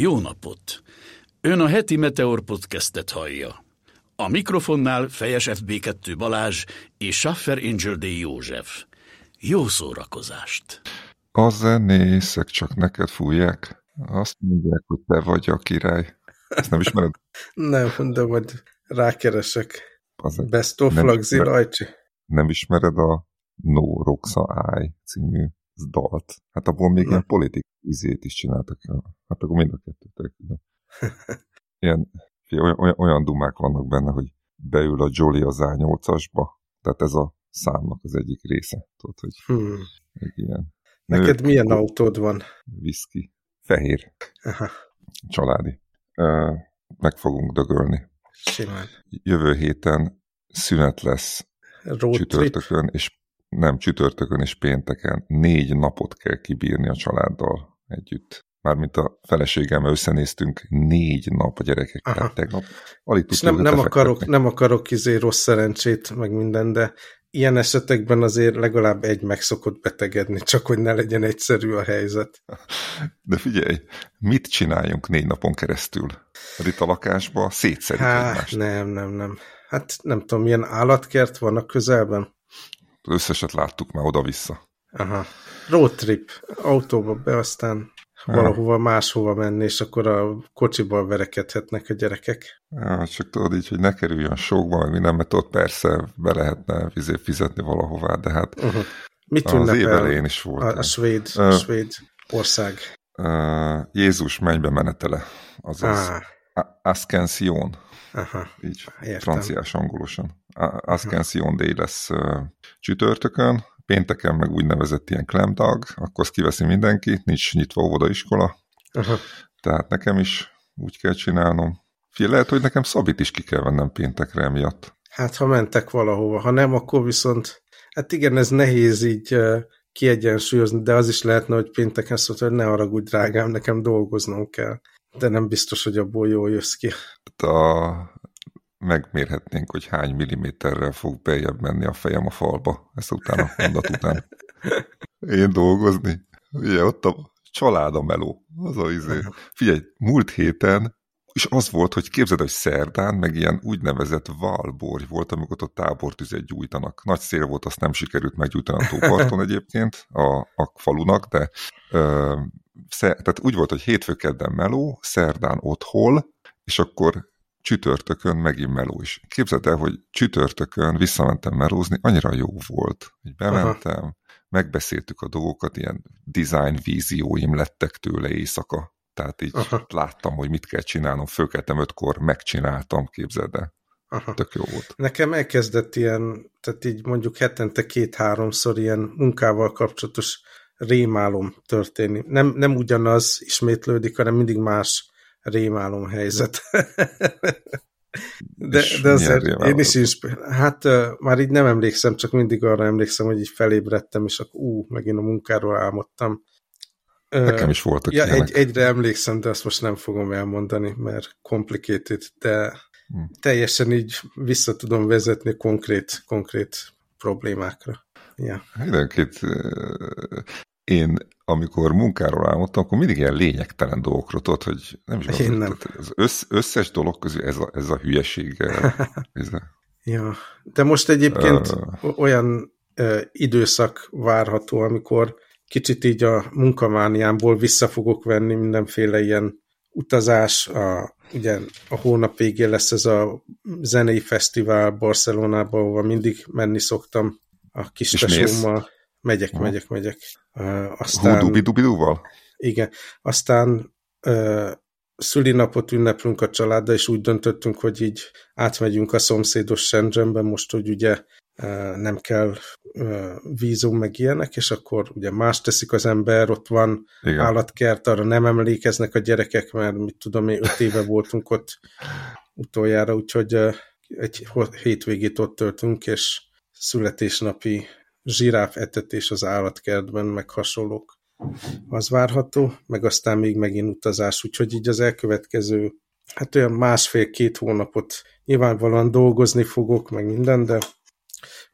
Jó napot! Ön a heti Meteor podcastet hallja. A mikrofonnál Fejes FB2 Balázs és Schaffer Angel D. József. Jó szórakozást! A zenészek csak neked fújják. Azt mondják, hogy te vagy a király. Ezt nem ismered? nem, de majd rákeresek. Az Best of nem, Lagzi nem, ismered a No Roxa Eye című dalt? Hát abból még Nem. ilyen politik izét is csináltak. Hát akkor mind a kettőt. Ilyen, olyan, olyan, olyan dumák vannak benne, hogy beül a Jolly az A8-asba. Tehát ez a számnak az egyik része. Tudod, hogy Hmm. még ilyen Neked nők, milyen autód van? Whisky. Fehér. Aha, Családi. Ö, meg fogunk dögölni. simán. Jövő héten szünet lesz Road trip? csütörtökön, és nem csütörtökön és pénteken. Négy napot kell kibírni a családdal együtt. Mármint a feleségemmel összenéztünk négy nap a gyerekekkel. Aha. Tegnap alig És nem, nem, akarok, nem akarok izé rossz szerencsét, meg minden, de ilyen esetekben azért legalább egy meg szokott betegedni, csak hogy ne legyen egyszerű a helyzet. De figyelj, mit csináljunk négy napon keresztül? Mert itt a lakásban szétszerik Hát, egymást. nem, nem, nem. Hát nem tudom, milyen állatkert van a közelben? Összeset láttuk már oda-vissza. Aha. Road trip. Autóba be, aztán valahova máshova menni, és akkor a kocsiból verekedhetnek a gyerekek. Ja, csak tudod így, hogy ne kerüljön sokba, meg minden, mert ott persze be lehetne fizetni valahová, de hát Uh-huh. Mit az év elején is volt. a, a svéd, a svéd ország? Uh, Jézus mennybe menetele, azaz Ah, Ascension, aha, így értem. franciás angolosan. Ascension Day lesz uh, csütörtökön, pénteken meg úgynevezett ilyen klemdag, akkor azt kiveszi mindenki, nincs nyitva óvodaiskola, Aha. tehát nekem is úgy kell csinálnom. Fia, lehet, hogy nekem Szabit is ki kell vennem péntekre emiatt. Hát, ha mentek valahova, ha nem, akkor viszont, hát igen, ez nehéz így uh, kiegyensúlyozni, de az is lehetne, hogy pénteken szólt, hogy ne haragudj, drágám, nekem dolgoznom kell. De nem biztos, hogy abból jól jössz ki. A, megmérhetnénk, hogy hány milliméterrel fog beljebb menni a fejem a falba, ezt után a mondat után. Én dolgozni. Ugye ott a család a meló. Az a izé. Figyelj, múlt héten és az volt, hogy képzeld, hogy szerdán, meg ilyen úgynevezett valborgy volt, amikor ott tábortüzet gyújtanak. Nagy szél volt, azt nem sikerült meggyújtani a tóparton egyébként, a, a falunak, de ö, szer, tehát úgy volt, hogy hétfő-kedden meló, szerdán otthol, és akkor csütörtökön megint meló is. Képzeld el, hogy csütörtökön visszamentem melózni, annyira jó volt, hogy bementem, Aha. megbeszéltük a dolgokat, ilyen design vízióim lettek tőle éjszaka. Tehát így Aha. láttam, hogy mit kell csinálnom, fölkeltem ötkor, megcsináltam, képzeld el. Aha. Tök jó volt. Nekem elkezdett ilyen, tehát így mondjuk hetente két-háromszor ilyen munkával kapcsolatos rémálom történni. Nem, nem ugyanaz ismétlődik, hanem mindig más rémálom helyzet. de, de azért én is inspir... Hát már így nem emlékszem, csak mindig arra emlékszem, hogy így felébredtem, és akkor ú, megint a munkáról álmodtam. Nekem is voltak ja, egy, egyre emlékszem, de azt most nem fogom elmondani, mert complicated, de hmm. teljesen így vissza tudom vezetni konkrét, konkrét problémákra. Ja. Időnként én, amikor munkáról álmodtam, akkor mindig ilyen lényegtelen dolgokról, tudod, hogy nem is én nem. Az össz, összes dolog közül ez a, ez a hülyeség. ez a... Ja, de most egyébként uh... olyan uh, időszak várható, amikor kicsit így a munkamániámból vissza fogok venni mindenféle ilyen utazás, a, ugye a hónap végén lesz ez a zenei fesztivál Barcelonában, ahova mindig menni szoktam a kis tesómmal. Megyek, ha. megyek, megyek. Uh, aztán... Húdubidubidúval? Igen. Aztán uh, szülinapot ünneplünk a családdal, és úgy döntöttünk, hogy így átmegyünk a szomszédos Shenzhenbe, most, hogy ugye nem kell vízum, meg ilyenek, és akkor ugye más teszik az ember, ott van Igen. állatkert, arra nem emlékeznek a gyerekek, mert mit tudom én, öt éve voltunk ott utoljára, úgyhogy egy hétvégét ott töltünk, és születésnapi zsiráf etetés az állatkertben, meg hasonlók az várható, meg aztán még megint utazás, úgyhogy így az elkövetkező hát olyan másfél-két hónapot nyilvánvalóan dolgozni fogok, meg minden, de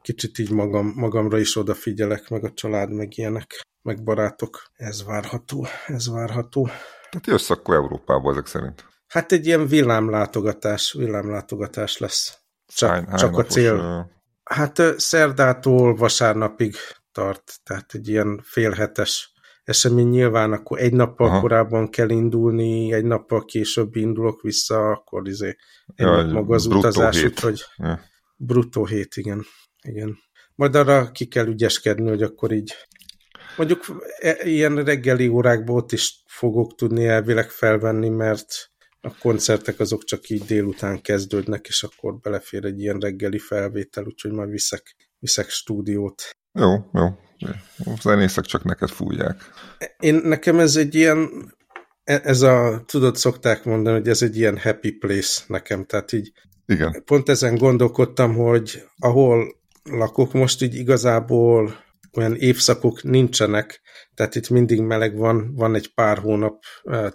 kicsit így magam, magamra is odafigyelek, meg a család, meg ilyenek, meg barátok. Ez várható, ez várható. Tehát jössz akkor Európába ezek szerint. Hát egy ilyen villámlátogatás, villámlátogatás lesz. Csak, hány, hány csak napos, a cél. Hát szerdától vasárnapig tart, tehát egy ilyen félhetes esemény nyilván, akkor egy nappal Aha. korábban kell indulni, egy nappal később indulok vissza, akkor izé egy ja, nap maga az utazás, úgyhogy ja. bruttó hét, igen. igen. Majd arra ki kell ügyeskedni, hogy akkor így mondjuk e, ilyen reggeli órákból ott is fogok tudni elvileg felvenni, mert a koncertek azok csak így délután kezdődnek, és akkor belefér egy ilyen reggeli felvétel, úgyhogy majd viszek, viszek stúdiót. Jó, jó. A zenészek csak neked fújják. Én, nekem ez egy ilyen, e, ez a, tudod, szokták mondani, hogy ez egy ilyen happy place nekem, tehát így Igen. pont ezen gondolkodtam, hogy ahol lakok most így igazából olyan évszakok nincsenek, tehát itt mindig meleg van, van egy pár hónap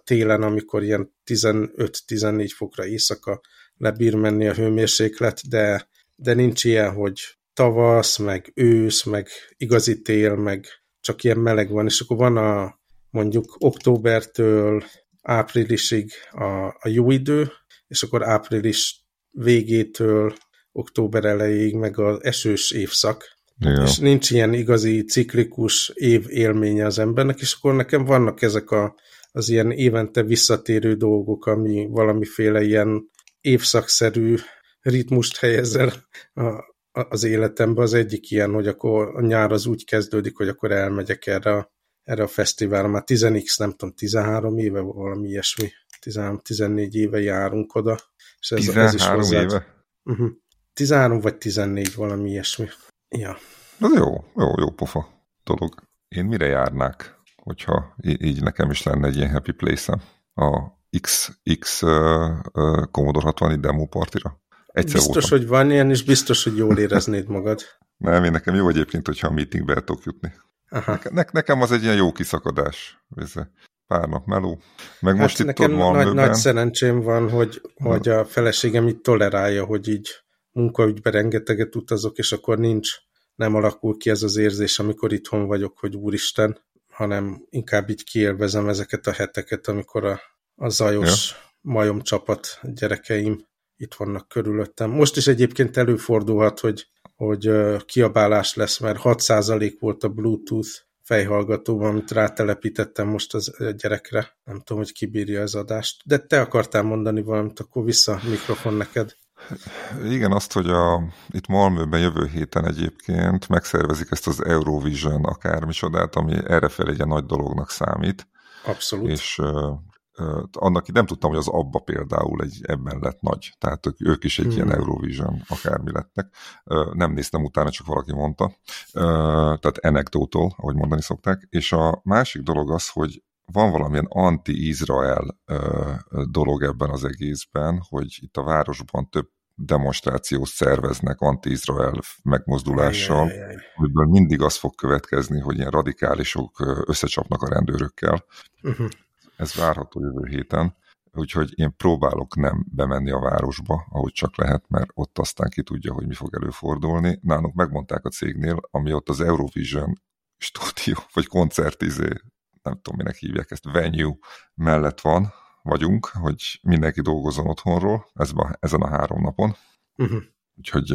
télen, amikor ilyen 15-14 fokra éjszaka lebír menni a hőmérséklet, de, de nincs ilyen, hogy tavasz, meg ősz, meg igazi tél, meg csak ilyen meleg van, és akkor van a mondjuk októbertől áprilisig a, a jó idő, és akkor április végétől október elejéig meg az esős évszak, igen. és nincs ilyen igazi ciklikus év élménye az embernek, és akkor nekem vannak ezek a, az ilyen évente visszatérő dolgok, ami valamiféle ilyen évszakszerű ritmust helyezel a, az életembe. Az egyik ilyen, hogy akkor a nyár az úgy kezdődik, hogy akkor elmegyek erre a, erre a fesztiválra. Már 10x, nem tudom, 13 éve, valami ilyesmi. 13-14 éve járunk oda. És ez, 13 ez is hozzá... éve? Uh -huh. 13 vagy 14, valami ilyesmi. Ja. Ez jó, jó, jó pofa dolog. Én mire járnák, hogyha így nekem is lenne egy ilyen happy place-em? A XX uh, uh, Commodore 60 demo partira? Egyszer biztos, voltam. hogy van ilyen, és biztos, hogy jól éreznéd magad. Nem, én nekem jó egyébként, hogyha a meetingbe el tudok jutni. Aha. Ne, nekem az egy ilyen jó kiszakadás. Pár nap meló. Meg hát most nekem itt nagy, nagy szerencsém van, hogy, hogy a feleségem itt tolerálja, hogy így munkaügyben rengeteget utazok, és akkor nincs, nem alakul ki ez az érzés, amikor itthon vagyok, hogy úristen, hanem inkább így kiélvezem ezeket a heteket, amikor a, a zajos ja. majom csapat gyerekeim itt vannak körülöttem. Most is egyébként előfordulhat, hogy, hogy kiabálás lesz, mert 6% volt a Bluetooth fejhallgató, amit rátelepítettem most az gyerekre. Nem tudom, hogy kibírja az adást. De te akartál mondani valamit, akkor vissza a mikrofon neked. Igen, azt, hogy a, itt Malmöben jövő héten egyébként megszervezik ezt az Eurovision akármicsodát, ami errefelé egy nagy dolognak számít. Abszolút. És annak nem tudtam, hogy az Abba például egy, ebben lett nagy. Tehát ők, ők is egy hmm. ilyen Eurovision akármi lettek. Nem néztem utána, csak valaki mondta. Tehát anekdótól, ahogy mondani szokták. És a másik dolog az, hogy van valamilyen anti-Izrael dolog ebben az egészben, hogy itt a városban több demonstrációt szerveznek anti-Izrael megmozdulással, amiből mindig az fog következni, hogy ilyen radikálisok összecsapnak a rendőrökkel. Uh. -huh ez várható jövő héten, úgyhogy én próbálok nem bemenni a városba, ahogy csak lehet, mert ott aztán ki tudja, hogy mi fog előfordulni. Nálunk megmondták a cégnél, ami ott az Eurovision stúdió, vagy koncertizé, nem tudom, minek hívják ezt, venue mellett van, vagyunk, hogy mindenki dolgozzon otthonról ezben, ezen a három napon. Uh mhm. -huh. Úgyhogy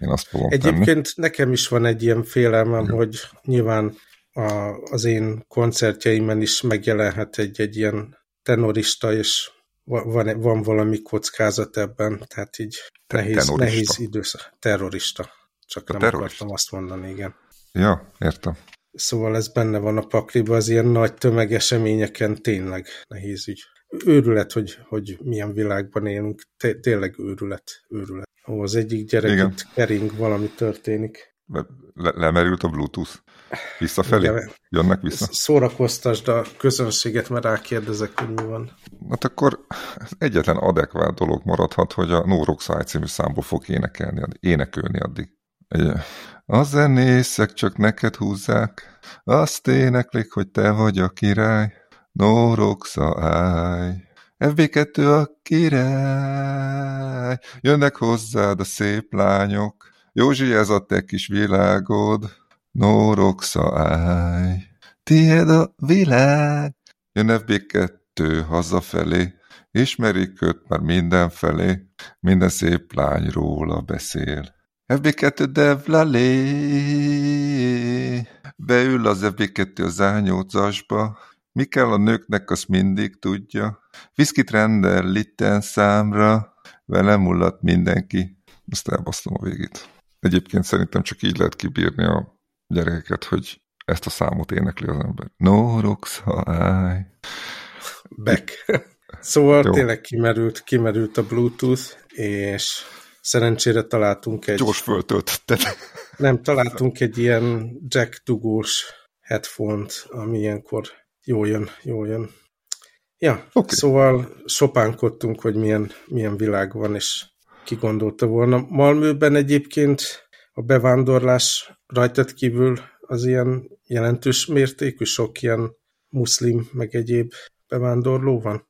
én azt fogom Egyébként tenni. nekem is van egy ilyen félelmem, Igen. hogy nyilván a, az én koncertjeimen is megjelenhet egy, egy ilyen tenorista, és van, van valami kockázat ebben, tehát így nehéz, nehéz időszak. Terrorista. Csak a nem terrorista. akartam azt mondani, igen. Ja, értem. Szóval ez benne van a pakliba, az ilyen nagy tömegeseményeken tényleg nehéz ügy. Őrület, hogy, hogy milyen világban élünk, tényleg őrület, őrület. Ó, az egyik gyerek Igen. kering, valami történik. Le lemerült a Bluetooth? Visszafelé? Igen. Jönnek vissza? Szórakoztasd a közönséget, mert rákérdezek, hogy mi van. Hát akkor egyetlen adekvát dolog maradhat, hogy a No Rock Side című számból fog énekelni, énekelni addig. A zenészek csak neked húzzák, azt éneklik, hogy te vagy a király. No Rock Side. FB2 a király, jönnek hozzád a szép lányok, Józsi, ez a te kis világod, Nóroksa állj, tiéd a világ. Jön FB2, FB2 hazafelé, ismerik őt már mindenfelé, minden szép lány róla beszél. FB2 devlalé, beül az FB2 az ányócasba, mi kell a nőknek, azt mindig tudja. Viszkit rendel litten számra, vele mulladt mindenki. Azt elbasztom a végét. Egyébként szerintem csak így lehet kibírni a gyerekeket, hogy ezt a számot énekli az ember. No rocks, állj. Back. Szóval Jó. tényleg kimerült, kimerült a Bluetooth, és szerencsére találtunk egy... Gyors föltöltötted. Nem, találtunk egy ilyen jack dugós headphone-t, ami ilyenkor jó jön, jó jön. Ja, okay. szóval sopánkodtunk, hogy milyen, milyen világ van, és ki gondolta volna. Malmőben egyébként a bevándorlás rajtad kívül az ilyen jelentős mértékű, sok ilyen muszlim, meg egyéb bevándorló van?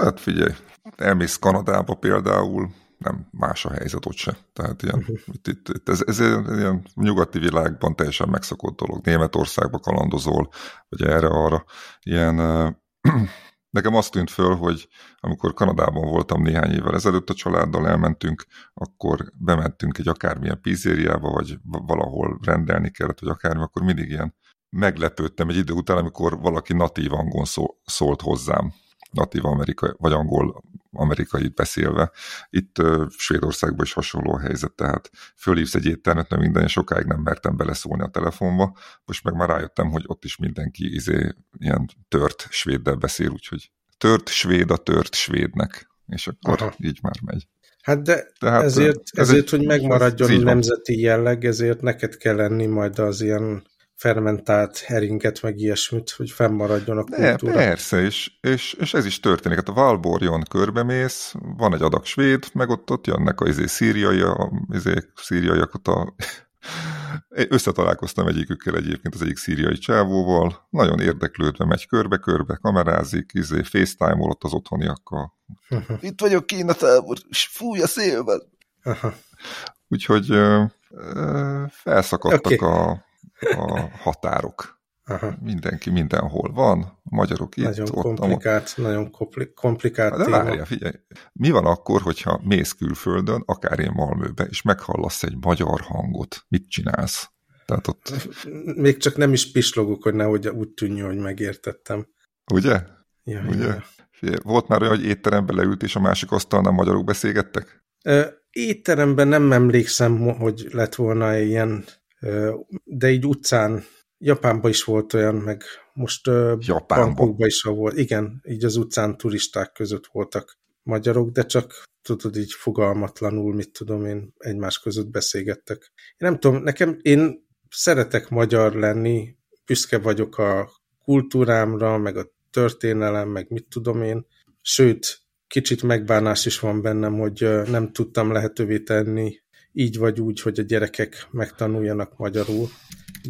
Hát figyelj, elmész Kanadába például, nem más a helyzet ott se. Tehát ilyen, uh-huh. itt, itt, itt, ez, ez ilyen nyugati világban teljesen megszokott dolog. Németországba kalandozol, vagy erre-arra. Ilyen, nekem azt tűnt föl, hogy amikor Kanadában voltam néhány évvel ezelőtt a családdal elmentünk, akkor bementünk egy akármilyen pizzériába, vagy valahol rendelni kellett, vagy akármi, akkor mindig ilyen meglepődtem egy idő után, amikor valaki natív angol szólt hozzám natív amerikai, vagy angol amerikai beszélve. Itt Svédországban is hasonló a helyzet, tehát fölhívsz egy éttermet, mert minden, sokáig nem mertem beleszólni a telefonba, most meg már rájöttem, hogy ott is mindenki izé, ilyen tört svéddel beszél, úgyhogy tört svéd a tört svédnek, és akkor Aha. így már megy. Hát de Tehát, ezért, ez ezért egy, hogy megmaradjon a nemzeti jelleg, ezért neked kell lenni majd az ilyen fermentált heringet, meg ilyesmit, hogy fennmaradjon a kultúra. De, persze, és, és, és ez is történik. Hát a Valborjon körbemész, van egy adag svéd, meg ott, ott jönnek a izé, szíriai, a, izé, szíriaiak, a, összetalálkoztam egyikükkel egyébként az egyik szíriai csávóval, nagyon érdeklődve megy körbe-körbe, kamerázik, izé, facetime ott az otthoniakkal. Itt vagyok Kínatábor, és fúj a szélben. Úgyhogy ö, ö, felszakadtak okay. a a határok. Aha. Mindenki mindenhol van, a magyarok itt, nagyon ott, komplikált, ott. Nagyon komplikált De téma. várja, figyelj, mi van akkor, hogyha mész külföldön, akár én Malmöbe, és meghallasz egy magyar hangot, mit csinálsz? Tehát ott... Még csak nem is pislogok, hogy nehogy úgy tűnjön, hogy megértettem. Ugye? Ja, Ugye? Ja. Volt már olyan, hogy étterembe leült, és a másik asztalnál magyarok beszélgettek? étteremben nem emlékszem, hogy lett volna ilyen de így utcán, Japánban is volt olyan, meg most Bangkokban is volt. Igen, így az utcán turisták között voltak magyarok, de csak tudod, így fogalmatlanul, mit tudom én, egymás között beszélgettek. Én nem tudom, nekem, én szeretek magyar lenni, büszke vagyok a kultúrámra, meg a történelem, meg mit tudom én, sőt, kicsit megbánás is van bennem, hogy nem tudtam lehetővé tenni így vagy úgy, hogy a gyerekek megtanuljanak magyarul.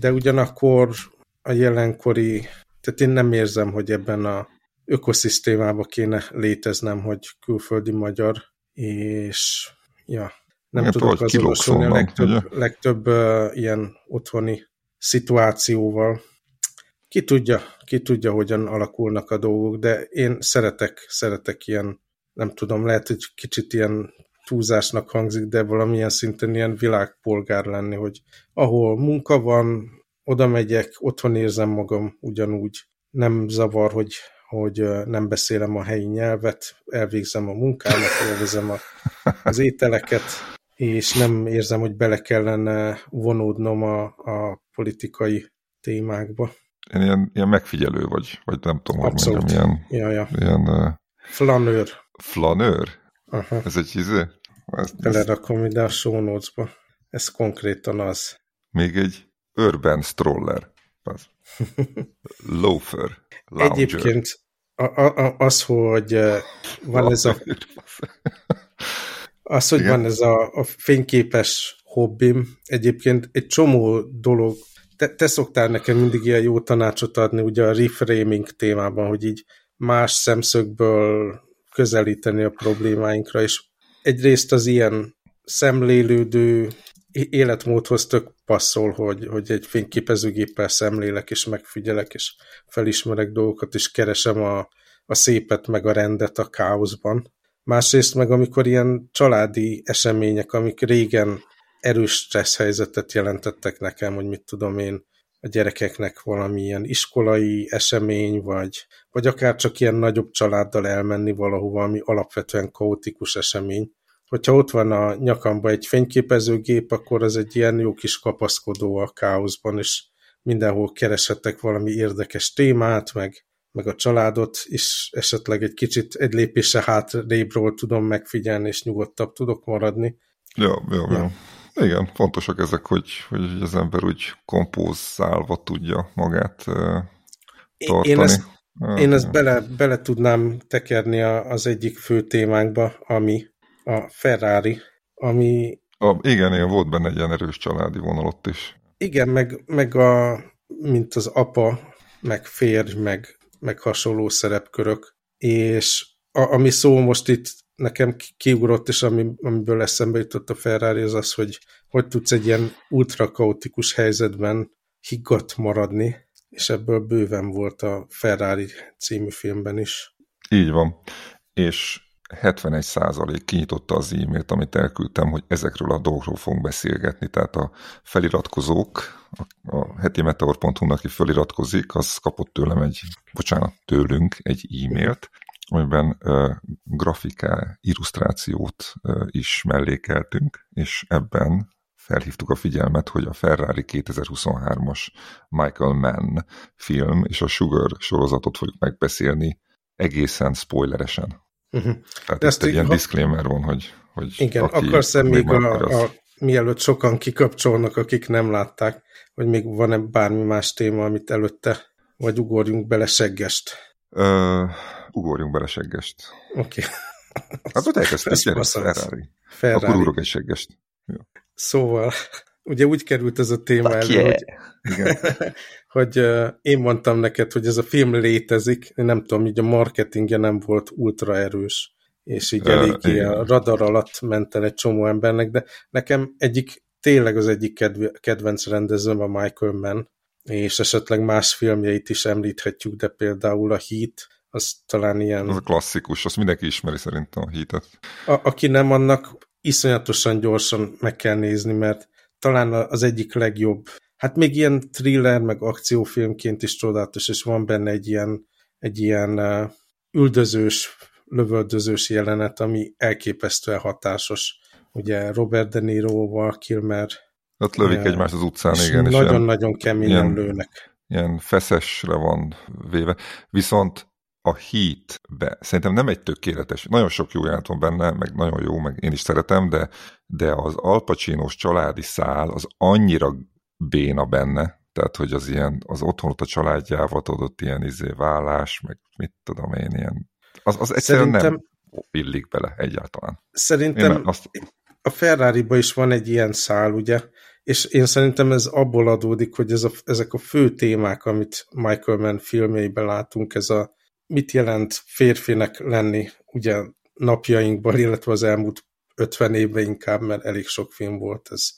De ugyanakkor a jelenkori, tehát én nem érzem, hogy ebben a ökoszisztémába kéne léteznem, hogy külföldi magyar, és ja, nem Igen, tudok azonosulni a legtöbb, legtöbb uh, ilyen otthoni szituációval. Ki tudja, ki tudja, hogyan alakulnak a dolgok, de én szeretek, szeretek ilyen, nem tudom, lehet, hogy kicsit ilyen túlzásnak hangzik, de valamilyen szinten ilyen világpolgár lenni, hogy ahol munka van, oda megyek, otthon érzem magam ugyanúgy. Nem zavar, hogy, hogy nem beszélem a helyi nyelvet, elvégzem a munkámat, elvezem a, az ételeket, és nem érzem, hogy bele kellene vonódnom a, a politikai témákba. Én ilyen, ilyen megfigyelő vagy, vagy nem tudom, Abszolút. hogy mondjam, ilyen, ja, ja. ilyen flanőr. Flanőr? Aha. Ez egy izé? Ezt, Belerakom ide a show notes-ba. Ez konkrétan az. Még egy urban stroller. Az. Loafer. Lounger. Egyébként a, a, az, hogy van ez a... Az, hogy Igen? van ez a, a fényképes hobbim, egyébként egy csomó dolog, te, te szoktál nekem mindig ilyen jó tanácsot adni, ugye a reframing témában, hogy így más szemszögből közelíteni a problémáinkra, és egyrészt az ilyen szemlélődő életmódhoz tök passzol, hogy, hogy egy fényképezőgéppel szemlélek, és megfigyelek, és felismerek dolgokat, és keresem a, a szépet meg a rendet a káoszban. Másrészt meg amikor ilyen családi események, amik régen erős stressz helyzetet jelentettek nekem, hogy mit tudom én, a gyerekeknek valamilyen iskolai esemény, vagy, vagy akár csak ilyen nagyobb családdal elmenni valahova, ami alapvetően kaotikus esemény. Hogyha ott van a nyakamba egy fényképezőgép, akkor az egy ilyen jó kis kapaszkodó a káoszban, és mindenhol kereshettek valami érdekes témát, meg, meg a családot is esetleg egy kicsit egy lépése hátrébről tudom megfigyelni, és nyugodtabb tudok maradni. Ja, ja, ja. Igen, fontosak ezek, hogy, hogy az ember úgy kompózálva tudja magát tartani. Én ezt, én ezt bele, bele tudnám tekerni az egyik fő témánkba, ami a Ferrari, ami... A, igen, igen, volt benne egy ilyen erős családi vonal ott is. Igen, meg, meg a, mint az apa, meg férj, meg, meg hasonló szerepkörök, és a, ami szó most itt nekem kiugrott, és ami, amiből eszembe jutott a Ferrari, az az, hogy hogy tudsz egy ilyen ultrakaotikus helyzetben higgadt maradni, és ebből bőven volt a Ferrari című filmben is. Így van. És 71 százalék kinyitotta az e-mailt, amit elküldtem, hogy ezekről a dolgokról fogunk beszélgetni, tehát a feliratkozók, a heti meteor.hu, aki feliratkozik, az kapott tőlem egy, bocsánat, tőlünk egy e-mailt, amiben grafiká, illusztrációt uh, is mellékeltünk, és ebben felhívtuk a figyelmet, hogy a Ferrari 2023-as Michael Mann film és a Sugar sorozatot fogjuk megbeszélni egészen spoileresen. Uh-huh. Tehát ezt egy ilyen ha... disclaimer van, hogy, hogy Igen, akarsz-e még a, a, a, mielőtt sokan kikapcsolnak, akik nem látták, hogy még van-e bármi más téma, amit előtte, vagy ugorjunk bele seggest? Uh, ugorjunk bele seggest. Oké. Okay. Hát ott elkezdtük, gyere, Ferrari. Ferrari. Akkor ugrok egy seggest. Jó. Szóval, ugye úgy került ez a téma elő, yeah. hogy, igen, hogy uh, én mondtam neked, hogy ez a film létezik, én nem tudom, így a marketingje nem volt ultra erős, és így eléggé uh, a radar alatt ment el egy csomó embernek, de nekem egyik, tényleg az egyik kedv kedvenc rendezőm a Michael Mann, és esetleg más filmjeit is említhetjük, de például a Heat, az talán ilyen... Az a klasszikus, azt mindenki ismeri szerintem a Heat-et. A, aki nem, annak iszonyatosan gyorsan meg kell nézni, mert talán az egyik legjobb, hát még ilyen thriller, meg akciófilmként is csodálatos, és van benne egy ilyen, egy ilyen üldözős, lövöldözős jelenet, ami elképesztően hatásos. Ugye Robert De Niro, Val Kilmer. Ott lövik uh, egymást az utcán, igen. Nagyon-nagyon keményen ilyen, lőnek. Ilyen feszesre van véve. Viszont a Heat-be. Szerintem nem egy tökéletes, nagyon sok jó jelent van benne, meg nagyon jó, meg én is szeretem, de, de az alpacsinos családi szál az annyira béna benne, tehát, hogy az ilyen, az otthon ott a családjával tudott ilyen izé vállás, meg mit tudom én, ilyen, az, az egyszerűen Szerintem... nem illik bele egyáltalán. Szerintem azt... a ferrari is van egy ilyen szál, ugye, és én szerintem ez abból adódik, hogy ez a, ezek a fő témák, amit Michael Mann filmjeiben látunk, ez a mit jelent férfinek lenni ugye napjainkban, illetve az elmúlt 50 évben inkább, mert elég sok film volt ez.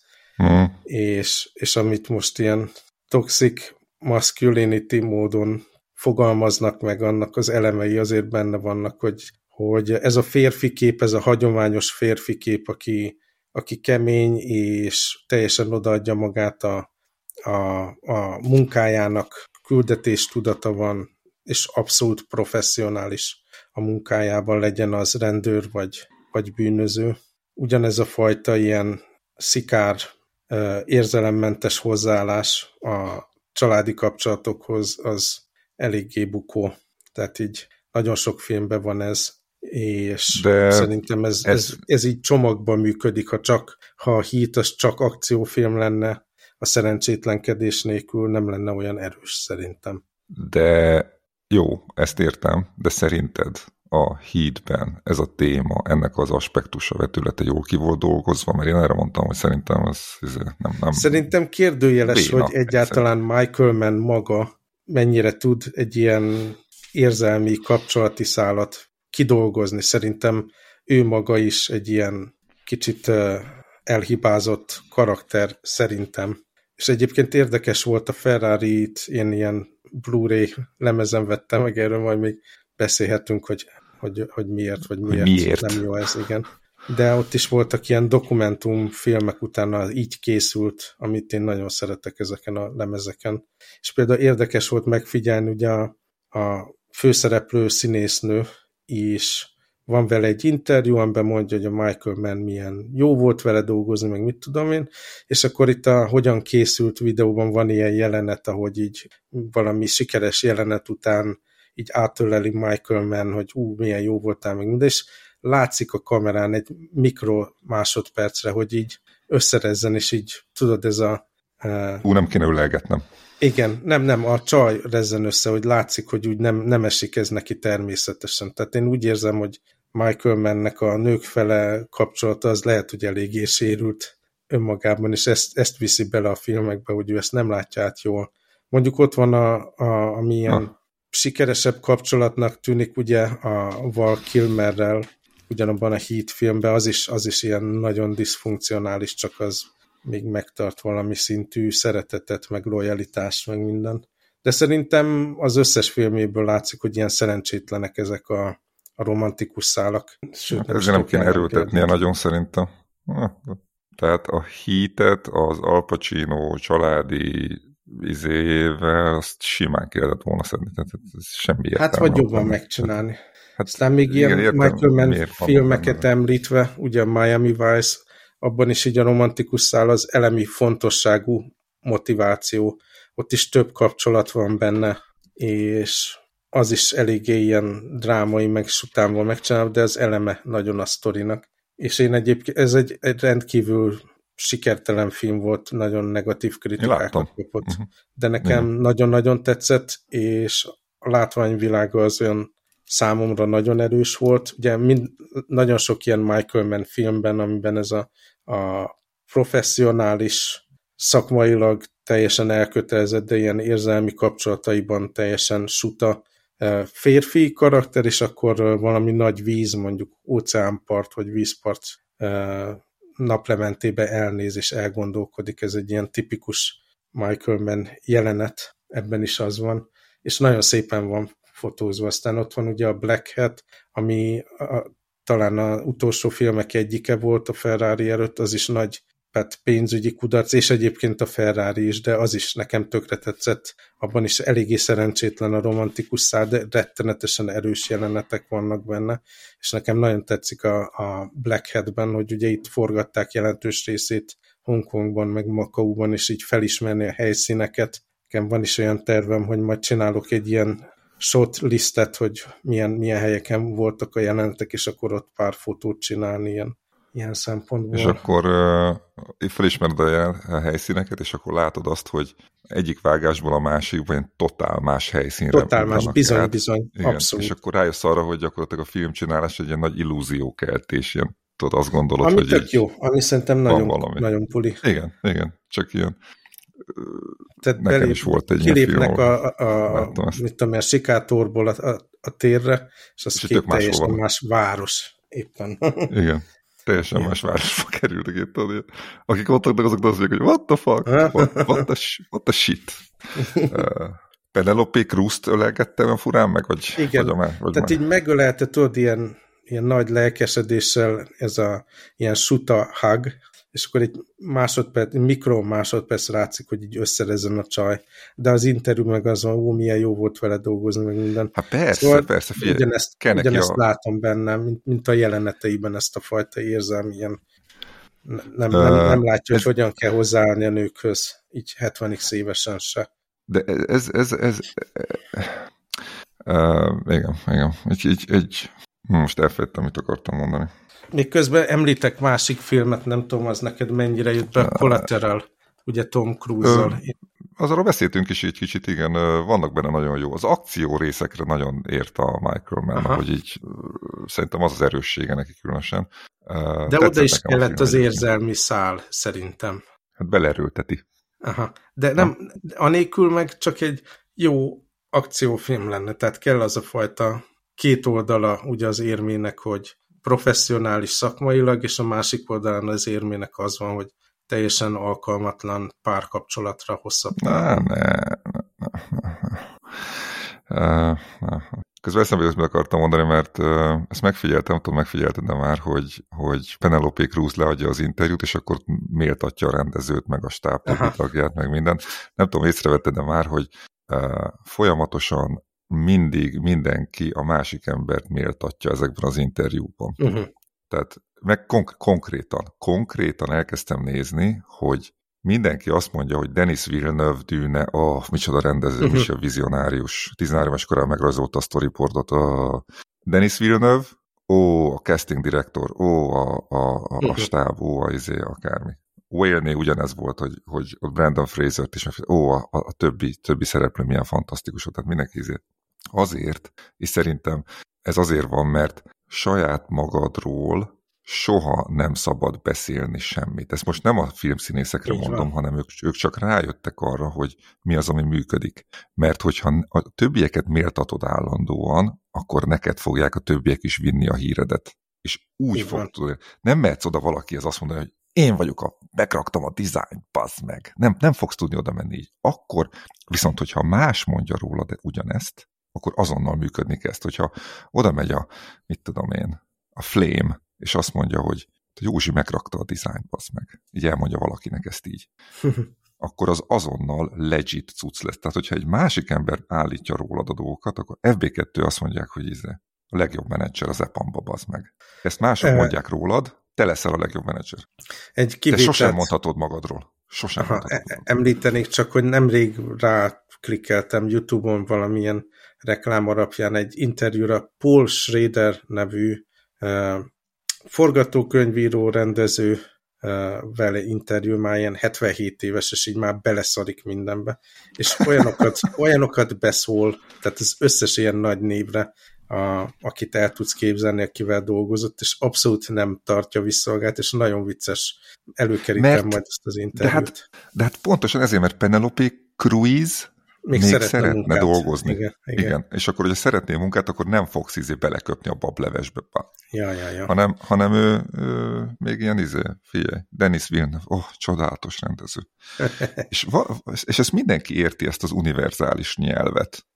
Mm. És, és amit most ilyen toxic masculinity módon fogalmaznak meg, annak az elemei azért benne vannak, hogy, hogy ez a férfi kép, ez a hagyományos férfi kép, aki, aki kemény és teljesen odaadja magát a, a, a munkájának, küldetés tudata van, és abszolút professzionális a munkájában, legyen az rendőr vagy, vagy bűnöző. Ugyanez a fajta ilyen szikár, érzelemmentes hozzáállás a családi kapcsolatokhoz az eléggé bukó. Tehát így nagyon sok filmben van ez, és De szerintem ez, ez... Ez, ez így csomagban működik, ha csak ha a hit az csak akciófilm lenne, a szerencsétlenkedés nélkül nem lenne olyan erős szerintem. De jó, ezt értem, de szerinted a hídben ez a téma, ennek az aspektusa, vetülete jól ki volt dolgozva, mert én erre mondtam, hogy szerintem ez, ez nem, nem... Szerintem kérdőjeles, béna, hogy egyáltalán Michael Mann maga mennyire tud egy ilyen érzelmi kapcsolati szálat kidolgozni. Szerintem ő maga is egy ilyen kicsit elhibázott karakter szerintem. És egyébként érdekes volt a Ferrari-t, én ilyen Blu-ray lemezen vettem meg, erről majd még beszélhetünk, hogy, hogy, hogy miért, vagy miért, miért nem jó ez, igen. De ott is voltak ilyen dokumentumfilmek utána, így készült, amit én nagyon szeretek ezeken a lemezeken. És például érdekes volt megfigyelni, ugye a, a főszereplő színésznő is van vele egy interjú, amiben mondja, hogy a Michael Mann milyen jó volt vele dolgozni, meg mit tudom én, és akkor itt a hogyan készült videóban van ilyen jelenet, ahogy így valami sikeres jelenet után így átöleli Michael Mann, hogy ú, milyen jó voltál, meg minden, és látszik a kamerán egy mikro másodpercre, hogy így összerezzen, és így tudod, ez a... Uh, ú, nem kéne ülelgetnem. Igen, nem, nem, a csaj rezzen össze, hogy látszik, hogy úgy nem, nem esik ez neki természetesen. Tehát én úgy érzem, hogy Michael Mannnek a nők fele kapcsolata az lehet, hogy eléggé sérült önmagában, és ezt, ezt viszi bele a filmekbe, hogy ő ezt nem látja át jól. Mondjuk ott van a, a, a milyen ha. sikeresebb kapcsolatnak tűnik ugye a Val Kilmerrel, ugyanabban a Heat filmben, az is, az is ilyen nagyon diszfunkcionális, csak az még megtart valami szintű szeretetet, meg lojalitást, meg minden. De szerintem az összes filméből látszik, hogy ilyen szerencsétlenek ezek a, a romantikus szálak. Sőt, nem ezért nem kéne erőltetnie nagyon szerintem. Tehát a hítet az Al Pacino családi izével azt simán kellett volna szedni. Tehát ez semmi Hát vagy jobban megcsinálni. Hát, Aztán még igen, ilyen értem, Michael Mann filmeket említve, ugye Miami Vice, abban is így a romantikus szál az elemi fontosságú motiváció. Ott is több kapcsolat van benne, és az is eléggé ilyen drámai, meg sutánból megcsinálva, de az eleme nagyon a sztorinak. És én egyébként, ez egy, egy rendkívül sikertelen film volt, nagyon negatív kritikákat kapott, mhm. de nekem nagyon-nagyon tetszett, és a látványvilága az olyan számomra nagyon erős volt. Ugye mind, nagyon sok ilyen Michael Mann filmben, amiben ez a, a professzionális, szakmailag teljesen elkötelezett, de ilyen érzelmi kapcsolataiban teljesen suta férfi karakter, és akkor valami nagy víz, mondjuk óceánpart, vagy vízpart naplementébe elnéz és elgondolkodik. Ez egy ilyen tipikus Michael Mann jelenet, ebben is az van, és nagyon szépen van fotózva. Aztán ott van ugye a Black Hat, ami a, talán a utolsó filmek egyike volt a Ferrari előtt, az is nagy hát pénzügyi kudarc, és egyébként a Ferrari is, de az is nekem tökre tetszett. Abban is eléggé szerencsétlen a romantikus szár, de rettenetesen erős jelenetek vannak benne, és nekem nagyon tetszik a, a Black Hat-ben, hogy ugye itt forgatták jelentős részét Hongkongban, meg Makauban, és így felismerni a helyszíneket. Nekem van is olyan tervem, hogy majd csinálok egy ilyen shot listet, hogy milyen, milyen helyeken voltak a jelenetek, és akkor ott pár fotót csinálni ilyen ilyen szempontból. És akkor uh, felismered a, a helyszíneket, és akkor látod azt, hogy egyik vágásból a másik, vagy totál más helyszínre. Totál más, bizony, át. bizony, Igen. abszolút. És akkor rájössz arra, hogy gyakorlatilag a filmcsinálás egy ilyen nagy illúziókeltés, ilyen tudod, azt gondolod, ami hogy tök jó, ami szerintem nagyon, nagyon puli. Igen, igen, csak ilyen tehát nekem belép, is volt egy kilépnek film, a, a, a mit tudom, a sikátorból a, a, a térre, és az és két teljesen más város éppen. Igen teljesen más városba kerültek itt. Akik ott vannak, azok azt mondják, hogy what the fuck, what, what, the, what the shit. Penelope Cruz-t ölelgette olyan furán meg, vagy, Igen, vagy, a, vagy tehát már? így megölelte, tudod, ilyen, ilyen nagy lelkesedéssel ez a ilyen suta hug, és akkor egy másodperc, mikro másodperc látszik, hogy így összerezzen a csaj, de az interjú meg az ó, milyen jó volt vele dolgozni, meg minden. Hát persze, szóval persze, figyelj. Ugyanezt, ugyanezt látom benne, mint, mint a jeleneteiben ezt a fajta érzelmi ilyen nem, nem, nem, látja, hogy hogyan kell hozzáállni a nőkhöz, így 70 évesen se. De ez, ez, ez, uh, igen, igen, egy, egy, egy, most elfelejtettem, mit akartam mondani. Még közben említek másik filmet, nem tudom, az neked mennyire jött be, Collateral, ugye Tom Cruise-zal. Az arról beszéltünk is egy kicsit, igen, vannak benne nagyon jó. Az akció részekre nagyon ért a Michael Mann, hogy így szerintem az az erőssége neki különösen. De Tetszett oda is kellett az érzelmi szál, szerintem. Hát belerőlteti. Aha, de nem, anélkül meg csak egy jó akciófilm lenne, tehát kell az a fajta két oldala ugye az érmének, hogy professzionális szakmailag, és a másik oldalán az érmének az van, hogy teljesen alkalmatlan párkapcsolatra hosszabb távon. Ne, ne, ne, ne. Uh, Közben eszembe jutott, akartam mondani, mert ezt megfigyeltem, tudom, megfigyelted de már, hogy, hogy Penelope Cruz leadja az interjút, és akkor méltatja a rendezőt, meg a stáb tagját, meg minden. Nem tudom, észrevetted de már, hogy folyamatosan mindig mindenki a másik embert méltatja ezekben az interjúkban. Uh -huh. Tehát meg konk konkrétan, konkrétan elkezdtem nézni, hogy mindenki azt mondja, hogy Denis Villeneuve dűne, oh, micsoda rendező, uh -huh. micsoda vizionárius. 13 éves korán megrajzolta a storyboardot. Oh. Denis Villeneuve, ó, a casting director, ó, a, a, a, a uh-huh. stáb, ó, a izé, akármi. Whale-nél ugyanez volt, hogy, hogy a Brandon Fraser-t is, ó, a, a, többi, többi szereplő milyen fantasztikus, tehát mindenki izé. Azért, és szerintem ez azért van, mert saját magadról soha nem szabad beszélni semmit. Ezt most nem a filmszínészekre Így mondom, van. hanem ők, ők csak rájöttek arra, hogy mi az, ami működik. Mert hogyha a többieket méltatod állandóan, akkor neked fogják a többiek is vinni a híredet. És úgy fog tudni. Nem mehetsz oda valaki, az azt mondja, hogy én vagyok a, megraktam a dizájnt, bazd meg. Nem, nem fogsz tudni oda menni így. Akkor, viszont hogyha más mondja rólad ugyanezt, akkor azonnal működni kezd. Hogyha oda megy a, mit tudom én, a Flame, és azt mondja, hogy Józsi megrakta a dizájnt, az meg. Így elmondja valakinek ezt így. akkor az azonnal legit cucc lesz. Tehát, hogyha egy másik ember állítja rólad a dolgokat, akkor FB2 azt mondják, hogy izé, a legjobb menedzser az EPAM-ba, az meg. Ezt mások mondják rólad, te leszel a legjobb menedzser. Egy kivételt... Te sosem mondhatod magadról. Sosem Aha, mondhatod magadról. Említenék csak, hogy nemrég rá klikkeltem YouTube-on valamilyen reklám alapján egy interjúra Paul Schrader nevű uh, forgatókönyvíró, rendező uh, vele interjú, már ilyen 77 éves, és így már beleszarik mindenbe. És olyanokat, olyanokat beszól, tehát az összes ilyen nagy névre, a, akit el tudsz képzelni, akivel dolgozott, és abszolút nem tartja vissza magát, és nagyon vicces. Előkerítem mert, majd ezt az interjút. De hát, de hát pontosan ezért, mert Penelope Cruz még, még szeretne, szeretne dolgozni. Igen, igen. igen. És akkor, hogyha szeretné munkát, akkor nem fogsz izé beleköpni a bablevesbe. Ja, ja, ja. Hanem, hanem ő, ő, még ilyen izé, figyelj, Dennis Villeneuve, oh, csodálatos rendező. és, és ezt mindenki érti, ezt az univerzális nyelvet.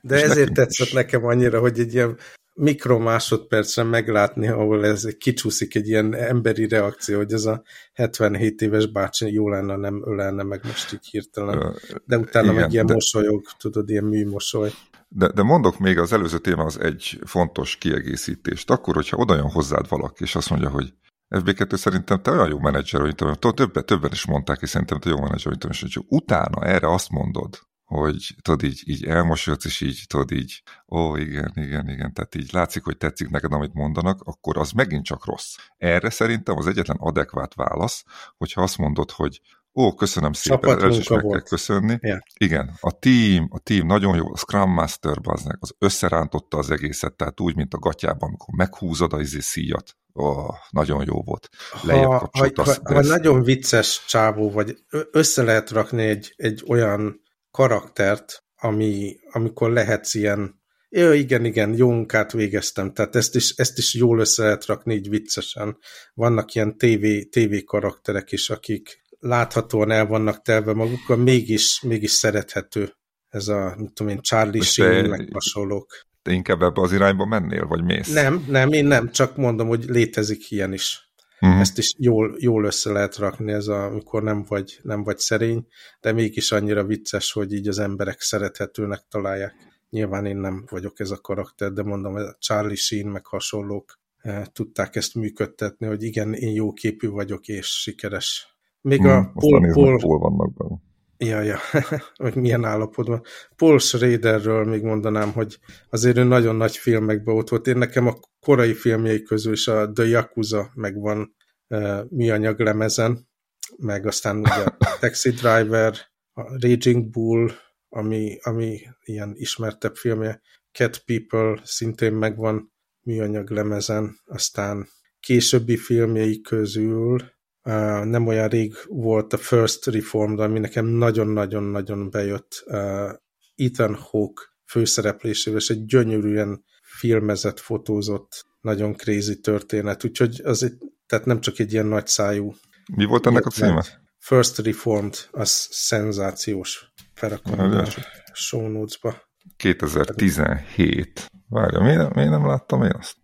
De és ezért tetszett is. nekem annyira, hogy egy ilyen mikromásodpercen meglátni, ahol ez kicsúszik egy ilyen emberi reakció, hogy ez a 77 éves bácsi jó lenne, nem ölelne meg most így hirtelen. De utána Igen, meg ilyen de... mosolyog, tudod, ilyen műmosoly. De, de mondok még az előző témához egy fontos kiegészítést. Akkor, hogyha oda jön hozzád valaki, és azt mondja, hogy FB2 szerintem te olyan jó menedzser, hogy többen, többen is mondták, és szerintem te jó menedzser, hogy és utána erre azt mondod, hogy tudod, így, így elmosolyodsz, és így tudod, így, ó, igen, igen, igen, tehát így látszik, hogy tetszik neked, amit mondanak, akkor az megint csak rossz. Erre szerintem az egyetlen adekvát válasz, hogyha azt mondod, hogy ó, köszönöm szépen, el is meg kell köszönni. Yeah. Igen, a team, a team nagyon jó, a Scrum Master baznek, az összerántotta az egészet, tehát úgy, mint a gatyában, amikor meghúzod az izé szíjat. Ó, nagyon jó volt. Lejjebb ha, ha, ha, ha nagyon vicces csávó vagy, össze lehet rakni egy, egy olyan karaktert, ami, amikor lehetsz ilyen Ja, igen, igen, jó munkát végeztem, tehát ezt is, ezt is jól össze lehet rakni így viccesen. Vannak ilyen TV, TV karakterek is, akik láthatóan el vannak telve magukkal, mégis, mégis szerethető ez a, mit tudom én, Charlie Sheen, hasonlók. Te inkább ebbe az irányba mennél, vagy mész? Nem, nem, én nem, csak mondom, hogy létezik ilyen is. Uh-huh. Ezt is jól, jól össze lehet rakni, ez a, amikor nem vagy, nem vagy szerény, de mégis annyira vicces, hogy így az emberek szerethetőnek találják. Nyilván én nem vagyok ez a karakter, de mondom, a Charlie Sheen meg hasonlók e, tudták ezt működtetni, hogy igen, én jó képű vagyok és sikeres. Még hmm, a Paul, Paul, Paul vannak benne. Ja, ja, meg milyen állapotban. Paul Schraderről még mondanám, hogy azért ő nagyon nagy filmekben ott volt. Én nekem a korai filmjei közül is a The Yakuza megvan uh, műanyag lemezen, meg aztán ugye a Taxi Driver, a Raging Bull, ami, ami ilyen ismertebb filmje, Cat People szintén megvan műanyag lemezen, aztán későbbi filmjei közül uh, nem olyan rég volt a First Reformed, ami nekem nagyon-nagyon-nagyon bejött uh, Ethan Hawke főszereplésével, és egy gyönyörűen filmezett, fotózott, nagyon crazy történet, úgyhogy az egy, tehát nem csak egy ilyen nagy szájú. Mi volt ennek a címe? First Reformed, az szenzációs. Ferakom a show notes-ba. 2017. Várja, miért, miért nem láttam én azt?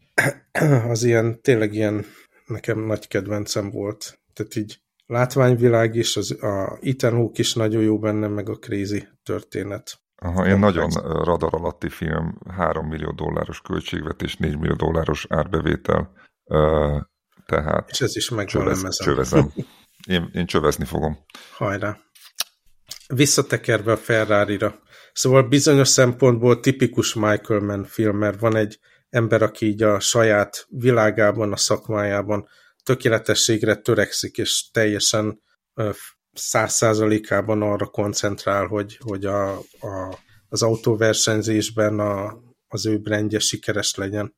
Az ilyen, tényleg ilyen nekem nagy kedvencem volt. Tehát így látványvilág is, az, a Ethan Hawke is nagyon jó benne, meg a Crazy történet. Aha, én nagyon radar alatti film, 3 millió dolláros költségvetés, 4 millió dolláros árbevétel, tehát És ez is megvan csövez, csövezem. Én, én csövezni fogom. Hajrá. Visszatekerve a Ferrari-ra. Szóval bizonyos szempontból tipikus Michael Mann film, mert van egy ember, aki így a saját világában, a szakmájában tökéletességre törekszik, és teljesen száz százalékában arra koncentrál, hogy, hogy a, a, az autóversenyzésben a, az ő brandje sikeres legyen.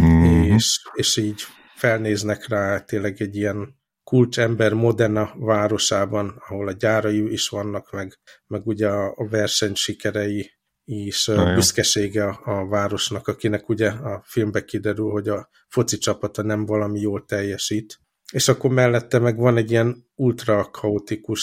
Mm. És, és így felnéznek rá tényleg egy ilyen kulcsember Modena városában, ahol a gyárai is vannak, meg, meg ugye a, a verseny sikerei és a büszkesége a, a városnak, akinek ugye a filmbe kiderül, hogy a foci csapata nem valami jól teljesít. És akkor mellette meg van egy ilyen ultra kaotikus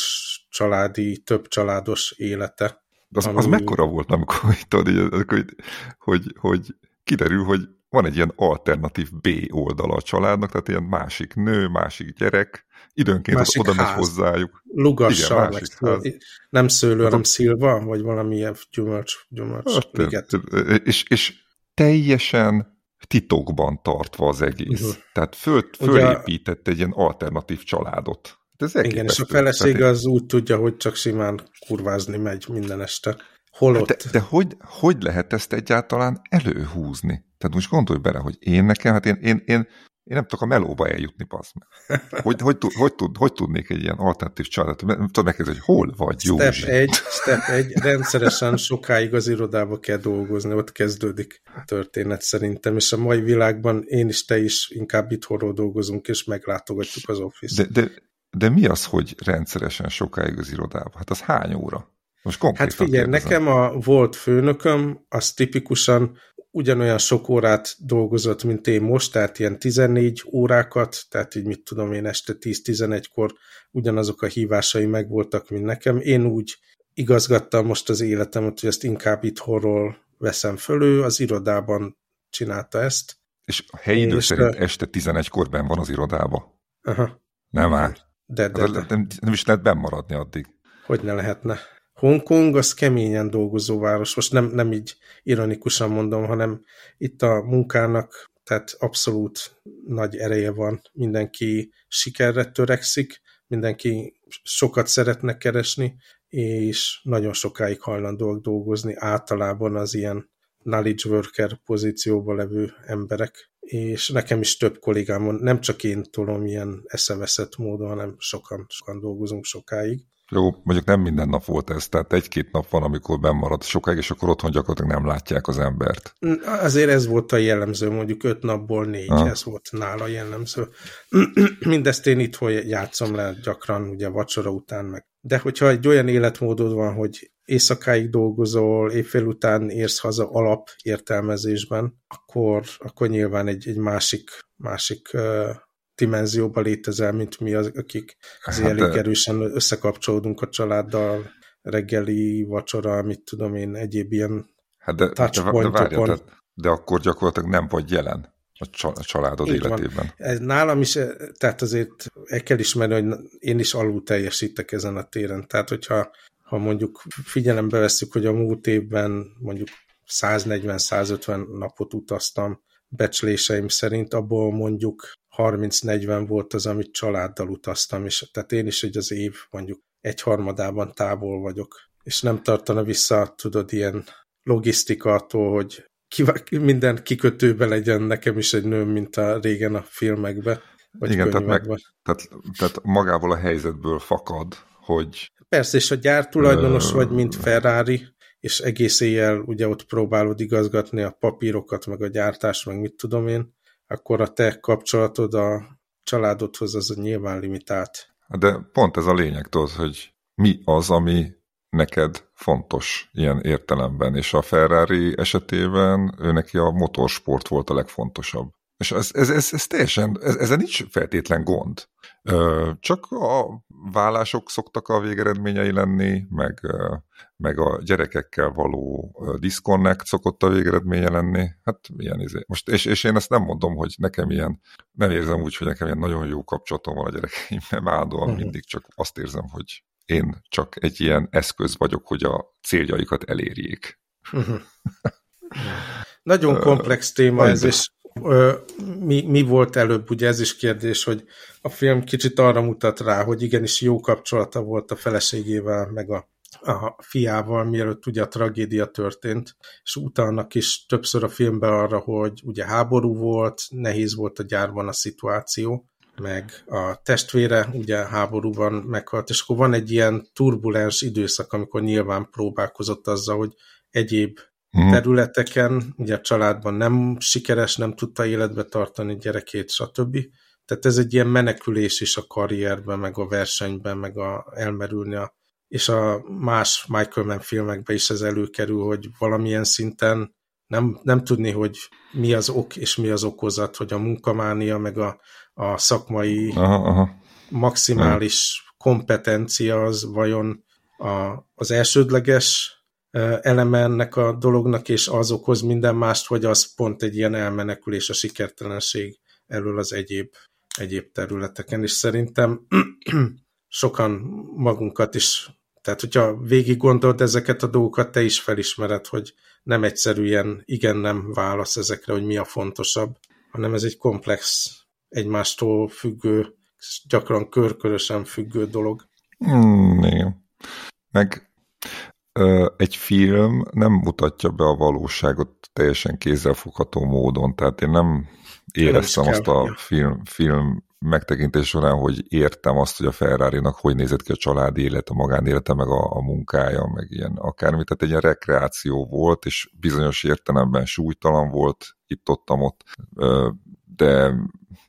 családi, több családos élete. De az, ami... az mekkora volt, amikor, tudod, hogy, hogy, hogy kiderül, hogy van egy ilyen alternatív B oldala a családnak, tehát ilyen másik nő, másik gyerek, időnként másik oda megy hozzájuk. Lugassal, Igen, meg, nem szőlő, hát, hanem szilva, vagy valamilyen gyümölcs, gyümölcs hát, és, és teljesen titokban tartva az egész. Uh -huh. Tehát föl, fölépített egy ilyen alternatív családot. Ez Igen, és a felesége az úgy tudja, hogy csak simán kurvázni megy minden este. Holott. Hát de, de hogy, hogy lehet ezt egyáltalán előhúzni? Tehát most gondolj bele, hogy én nekem, hát én, én, én, én nem tudok a melóba eljutni, passz meg. Hogy, hogy, hogy, hogy, tud, hogy tudnék egy ilyen alternatív családot? Tudod megkérdezni, hogy hol vagy, Józsi? Step egy, step egy, rendszeresen sokáig az irodába kell dolgozni, ott kezdődik a történet szerintem, és a mai világban én is, te is inkább itthonról dolgozunk, és meglátogatjuk az office de, de, de mi az, hogy rendszeresen sokáig az irodába? Hát az hány óra? Most hát figyelj, kérdezem. nekem a volt főnököm, az tipikusan ugyanolyan sok órát dolgozott, mint én most, tehát ilyen 14 órákat, tehát így mit tudom én, este 10-11-kor ugyanazok a hívásai megvoltak, mint nekem. Én úgy igazgattam most az életemet, hogy ezt inkább itthonról veszem fölő, az irodában csinálta ezt. És a helyi idő szerint a... este 11-kor ben van az irodába? Aha. Nem áll. De, de, de. Nem, nem is lehet bennmaradni addig. Hogy ne lehetne. Hongkong az keményen dolgozó város. Most nem, nem így ironikusan mondom, hanem itt a munkának tehát abszolút nagy ereje van. Mindenki sikerre törekszik, mindenki sokat szeretne keresni, és nagyon sokáig hajlandóak dolgozni általában az ilyen knowledge worker pozícióban levő emberek. És nekem is több kollégám van, nem csak én tolom ilyen eszeveszett módon, hanem sokan, sokan dolgozunk sokáig. Jó, mondjuk nem minden nap volt ez, tehát egy-két nap van, amikor marad sokáig, és akkor otthon gyakorlatilag nem látják az embert. Azért ez volt a jellemző, mondjuk öt napból négy, ha. ez volt nála jellemző. Mindezt én itthon játszom le gyakran, ugye vacsora után meg. De hogyha egy olyan életmódod van, hogy éjszakáig dolgozol, éjfél után érsz haza alap értelmezésben, akkor, akkor nyilván egy, egy másik, másik uh, dimenzióba létezel, mint mi, az, akik azért hát, elég erősen összekapcsolódunk a családdal, reggeli, vacsora, mit tudom én, egyéb ilyen hát de, de, várja, de, de akkor gyakorlatilag nem vagy jelen a családod Így életében. Van. Nálam is, eh, tehát azért el kell ismerni, hogy én is alul teljesítek ezen a téren. Tehát, hogyha ha mondjuk figyelembe veszük, hogy a múlt évben mondjuk 140-150 napot utaztam, becsléseim szerint, abból mondjuk 30-40 volt az, amit családdal utaztam, és tehát én is egy az év mondjuk egyharmadában távol vagyok, és nem tartana vissza, tudod, ilyen logisztika attól, hogy minden kikötőbe legyen nekem is egy nőm, mint a régen a filmekbe, vagy Igen, tehát, meg, tehát, tehát magából a helyzetből fakad, hogy... Persze, és a gyártulajdonos vagy, mint Ferrari, és egész éjjel ugye ott próbálod igazgatni a papírokat, meg a gyártást, meg mit tudom én, akkor a te kapcsolatod a családodhoz az nyilván limitált. De pont ez a lényeg, tudod, hogy mi az, ami neked fontos ilyen értelemben, és a Ferrari esetében ő neki a motorsport volt a legfontosabb. És ez, ez, ez, ez teljesen, ez, ezen nincs feltétlen gond. Csak a vállások szoktak a végeredményei lenni, meg, meg a gyerekekkel való disconnect szokott a végeredménye lenni. Hát ilyen izé. Most, és, és én ezt nem mondom, hogy nekem ilyen, nem érzem úgy, hogy nekem ilyen nagyon jó kapcsolatom van a gyerekeimmel, állandóan uh-huh. mindig csak azt érzem, hogy én csak egy ilyen eszköz vagyok, hogy a céljaikat elérjék. Uh-huh. Nagyon komplex téma ez, és mi, mi volt előbb, ugye ez is kérdés, hogy a film kicsit arra mutat rá, hogy igenis jó kapcsolata volt a feleségével, meg a, a fiával, mielőtt ugye a tragédia történt, és utalnak is többször a filmben arra, hogy ugye háború volt, nehéz volt a gyárban a szituáció, meg a testvére ugye háborúban meghalt, és akkor van egy ilyen turbulens időszak, amikor nyilván próbálkozott azzal, hogy egyéb uh-huh. területeken, ugye a családban nem sikeres, nem tudta életbe tartani gyerekét, stb. Tehát ez egy ilyen menekülés is a karrierben, meg a versenyben, meg a elmerülni a és a más Michael Mann filmekben is ez előkerül, hogy valamilyen szinten nem, nem tudni, hogy mi az ok és mi az okozat, hogy a munkamánia, meg a, a szakmai aha, aha. maximális kompetencia az vajon a, az elsődleges eleme ennek a dolognak, és az okoz minden mást, vagy az pont egy ilyen elmenekülés a sikertelenség elől az egyéb, egyéb területeken, és szerintem sokan magunkat is, tehát hogyha végig gondolod ezeket a dolgokat, te is felismered, hogy nem egyszerűen igen-nem válasz ezekre, hogy mi a fontosabb, hanem ez egy komplex, egymástól függő, gyakran körkörösen függő dolog. Mm, igen. Meg egy film nem mutatja be a valóságot teljesen kézzelfogható módon, tehát én nem éreztem azt a film, film megtekintés során, hogy értem azt, hogy a ferrari hogy nézett ki a családi élet, a magánélete, meg a, a munkája, meg ilyen akármi. Tehát egy ilyen rekreáció volt, és bizonyos értelemben súlytalan volt itt-ott-ott, de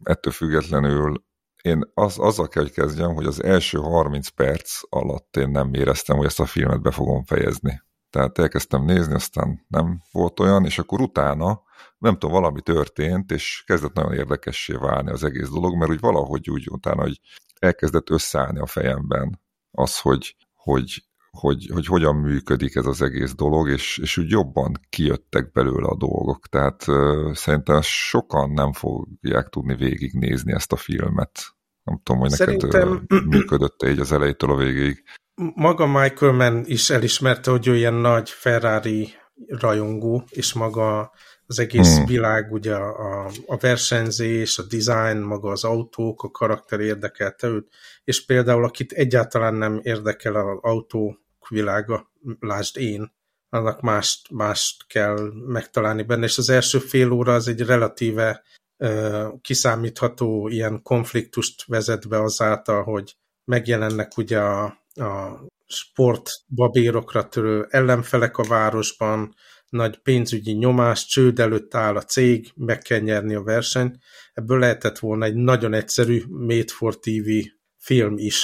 ettől függetlenül én az, azzal kell, hogy kezdjem, hogy az első 30 perc alatt én nem éreztem, hogy ezt a filmet be fogom fejezni. Tehát elkezdtem nézni, aztán nem volt olyan, és akkor utána, nem tudom, valami történt, és kezdett nagyon érdekessé válni az egész dolog, mert úgy valahogy úgy utána, hogy elkezdett összeállni a fejemben az, hogy, hogy, hogy, hogy hogyan működik ez az egész dolog, és, és úgy jobban kijöttek belőle a dolgok. Tehát uh, szerintem sokan nem fogják tudni végignézni ezt a filmet. Nem tudom, hogy Szerintem... neked működött -e így az elejétől a végéig. Maga Michael Mann is elismerte, hogy ő ilyen nagy Ferrari rajongó, és maga az egész hmm. világ, ugye a, a versenyzés, a design, maga az autók, a karakter érdekelte őt, és például akit egyáltalán nem érdekel az autók világa, lásd én, annak mást, mást kell megtalálni benne, és az első fél óra az egy relatíve kiszámítható ilyen konfliktust vezet be azáltal, hogy megjelennek ugye a, a sportbabérokra törő ellenfelek a városban, nagy pénzügyi nyomás, csőd előtt áll a cég, meg kell nyerni a versenyt. Ebből lehetett volna egy nagyon egyszerű Made for TV film is.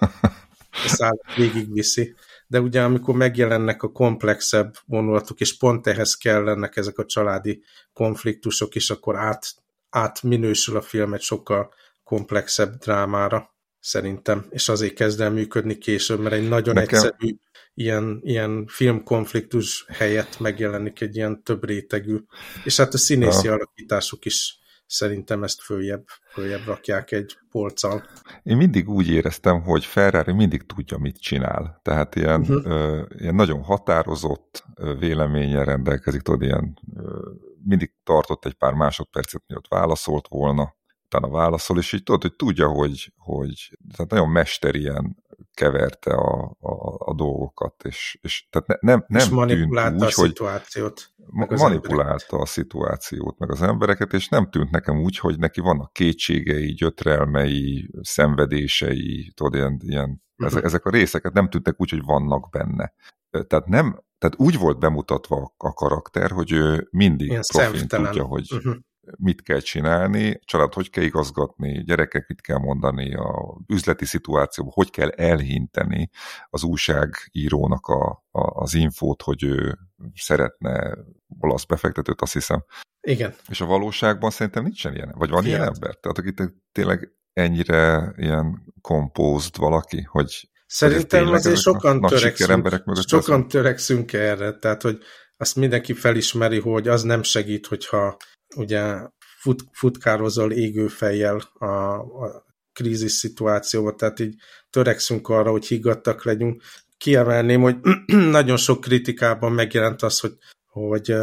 Ezt végigviszi de ugye amikor megjelennek a komplexebb vonulatok, és pont ehhez kellenek ezek a családi konfliktusok is, akkor át, átminősül a film egy sokkal komplexebb drámára, szerintem, és azért kezd el működni később, mert egy nagyon Nekem... egyszerű ilyen, ilyen filmkonfliktus helyett megjelenik egy ilyen több rétegű, és hát a színészi ja. alakításuk is szerintem ezt följebb, följebb rakják egy polccal. Én mindig úgy éreztem, hogy Ferrari mindig tudja, mit csinál. Tehát ilyen, uh-huh. ö, ilyen nagyon határozott véleménye rendelkezik, tudod, ilyen ö, mindig tartott egy pár másodpercet, mielőtt válaszolt volna, utána válaszol, és így tudod, hogy tudja, hogy, hogy tehát nagyon mesterien keverte a, a, a dolgokat, és, és tehát ne, nem, nem és manipulálta tűnt úgy, a szituációt. Hogy manipulálta a szituációt, meg az embereket, és nem tűnt nekem úgy, hogy neki vannak kétségei, gyötrelmei, szenvedései, tudod, ilyen, ilyen uh-huh. ezek, ezek a részeket nem tűntek úgy, hogy vannak benne. Tehát nem, tehát úgy volt bemutatva a karakter, hogy ő mindig Ilyen profin tudja, hogy, uh-huh mit kell csinálni, család hogy kell igazgatni, gyerekek mit kell mondani, a üzleti szituációban hogy kell elhinteni az újságírónak a, a, az infót, hogy ő szeretne olasz befektetőt, azt hiszem, Igen. És a valóságban szerintem nincsen ilyen. Vagy van Fiat. ilyen ember? Tehát aki tényleg ennyire ilyen kompózt valaki, hogy Szerintem azért ezek a sokan törekszünk, sokan törekszünk erre, tehát hogy azt mindenki felismeri, hogy az nem segít, hogyha ugye fut, futkározol égő fejjel a, a krízis szituációba, tehát így törekszünk arra, hogy higgadtak legyünk. Kiemelném, hogy nagyon sok kritikában megjelent az, hogy, hogy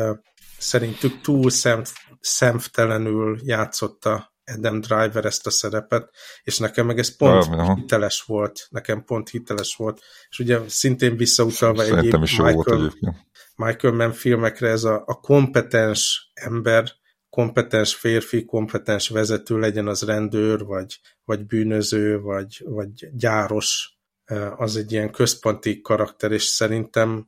szerintük túl szemf, szemtelenül játszotta Adam Driver ezt a szerepet, és nekem meg ez pont aha. hiteles volt, nekem pont hiteles volt, és ugye szintén visszautalva egyéb Szerintem volt Michael. Michael Mann filmekre ez a, a kompetens ember, kompetens férfi, kompetens vezető, legyen az rendőr, vagy, vagy bűnöző, vagy, vagy gyáros, az egy ilyen központi karakter, és szerintem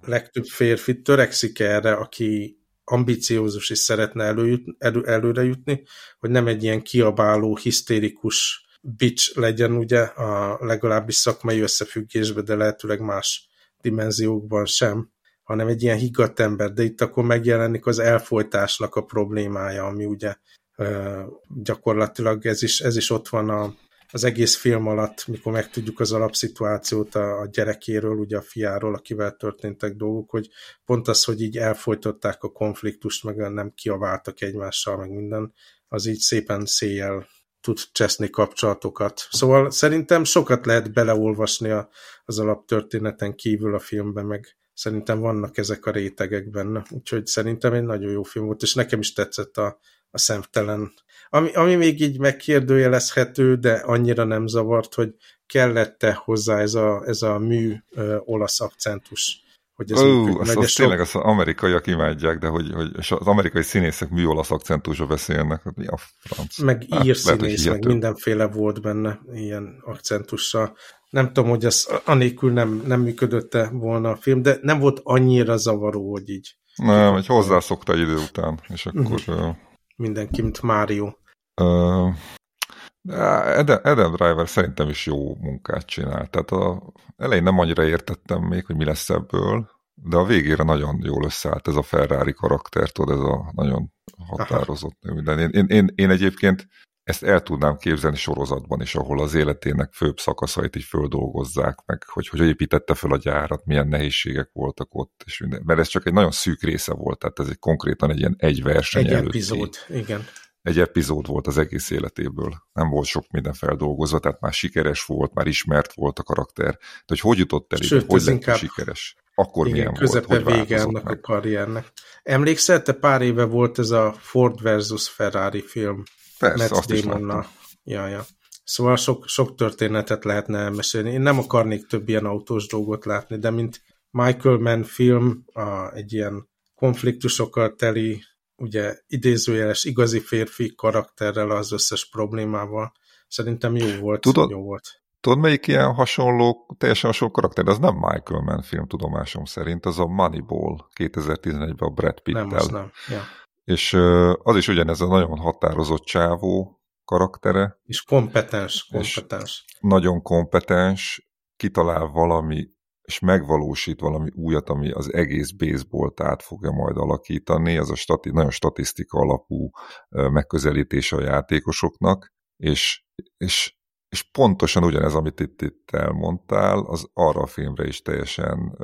legtöbb férfi törekszik erre, aki ambiciózus és szeretne előjut, elő, előre jutni, hogy nem egy ilyen kiabáló, hisztérikus bitch legyen, ugye, a legalábbis szakmai összefüggésben, de lehetőleg más dimenziókban sem, hanem egy ilyen higgadt ember, de itt akkor megjelenik az elfolytásnak a problémája, ami ugye gyakorlatilag ez is, ez is ott van a, az egész film alatt, mikor megtudjuk az alapszituációt a, a gyerekéről, ugye a fiáról, akivel történtek dolgok, hogy pont az, hogy így elfolytották a konfliktust, meg nem kiaváltak egymással, meg minden, az így szépen széjjel tud cseszni kapcsolatokat. Szóval szerintem sokat lehet beleolvasni a, az alaptörténeten kívül a filmben, meg szerintem vannak ezek a rétegek benne. Úgyhogy szerintem egy nagyon jó film volt, és nekem is tetszett a, a szemtelen. Ami, ami még így megkérdőjelezhető, de annyira nem zavart, hogy kellett-e hozzá ez a, ez a mű ö, olasz akcentus. Hogy ez Ó, azt, azt tényleg az amerikaiak imádják, de hogy, hogy az amerikai színészek műolasz akcentusra beszélnek, mi a franc? meg Hát, ír lehet, színész, meg mindenféle volt benne ilyen akcentussal. Nem tudom, hogy ez anélkül nem, nem működötte volna a film, de nem volt annyira zavaró, hogy így Nem, hogy hozzászokta idő után, és Mhm. akkor... Uh mindenki, mint Mário. Uh, Adam, Adam Driver szerintem is jó munkát csinál. Tehát a, elején nem annyira értettem még, hogy mi lesz ebből, de a végére nagyon jól összeállt ez a Ferrari karakter, tudod, ez a nagyon határozott minden. Én, én, én, én egyébként ezt el tudnám képzelni sorozatban is, ahol az életének főbb szakaszait így földolgozzák, meg hogy hogy építette föl a gyárat, milyen nehézségek voltak ott, és minden. mert ez csak egy nagyon szűk része volt, tehát ez egy konkrétan egy ilyen egy verseny Egy előtti epizód, igen. Egy epizód volt az egész életéből. Nem volt sok minden feldolgozva, tehát már sikeres volt, már ismert volt a karakter. De hogy hogy jutott el ide, Sőt, hogy ez lett inkább- sikeres? Akkor Igen, milyen közepe volt, hogy vége meg? a karriernek. Emlékszel, te pár éve volt ez a Ford versus Ferrari film Persze, Matt azt Damonnal. Ja, ja. Szóval sok, sok történetet lehetne elmesélni. Én nem akarnék több ilyen autós dolgot látni, de mint Michael Mann film, a, egy ilyen konfliktusokkal teli, ugye idézőjeles igazi férfi karakterrel az összes problémával. Szerintem jó volt. Tudod- jó volt. Tudod, melyik ilyen hasonló, teljesen hasonló karakter? De az nem Michael Mann film, tudomásom szerint, az a Moneyball 2011-ben a Brad Pitt-tel. Nem, az nem. Ja. És az is ugyanez a nagyon határozott csávó karaktere, És kompetens, És- kompetens. nagyon kompetens, kitalál valami, és megvalósít valami újat, ami az egész baseballt át fogja majd alakítani, az a stati, nagyon statisztika alapú megközelítése a játékosoknak, és, és, és pontosan ugyanez, amit itt, itt elmondtál, az arra a filmre is teljesen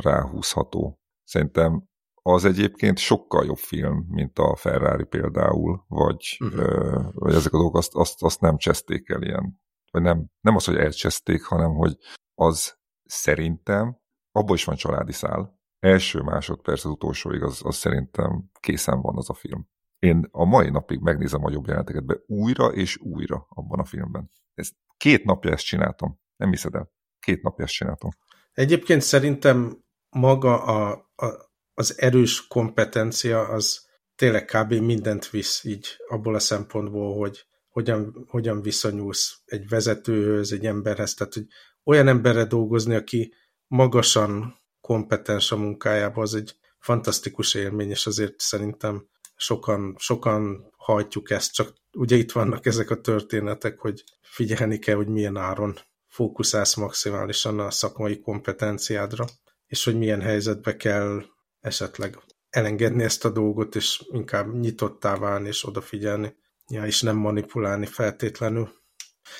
ráhúzható. Szerintem az egyébként sokkal jobb film, mint a Ferrari például, vagy, Mhm. ö, vagy ezek a dolgok azt, azt, azt nem cseszték el ilyen vagy nem, nem az, hogy elcseszték, hanem hogy az szerintem, abból is van családi szál. Első másodperc az utolsóig, az, az szerintem készen van az a film. Én a mai napig megnézem a jobb jeleneteket be újra és újra abban a filmben. Ez, két napja ezt csináltam. Nem hiszed el. Két napja ezt csináltam. Egyébként szerintem maga a, a, az erős kompetencia az tényleg kb. mindent visz így abból a szempontból, hogy hogyan, hogyan viszonyulsz egy vezetőhöz, egy emberhez, tehát hogy olyan emberre dolgozni, aki magasan kompetens a munkájában, az egy fantasztikus élmény, és azért szerintem sokan, sokan hajtjuk ezt, csak ugye itt vannak ezek a történetek, hogy figyelni kell, hogy milyen áron fókuszálsz maximálisan a szakmai kompetenciádra, és hogy milyen helyzetbe kell esetleg elengedni ezt a dolgot, és inkább nyitottá válni, és odafigyelni, ja, és nem manipulálni feltétlenül.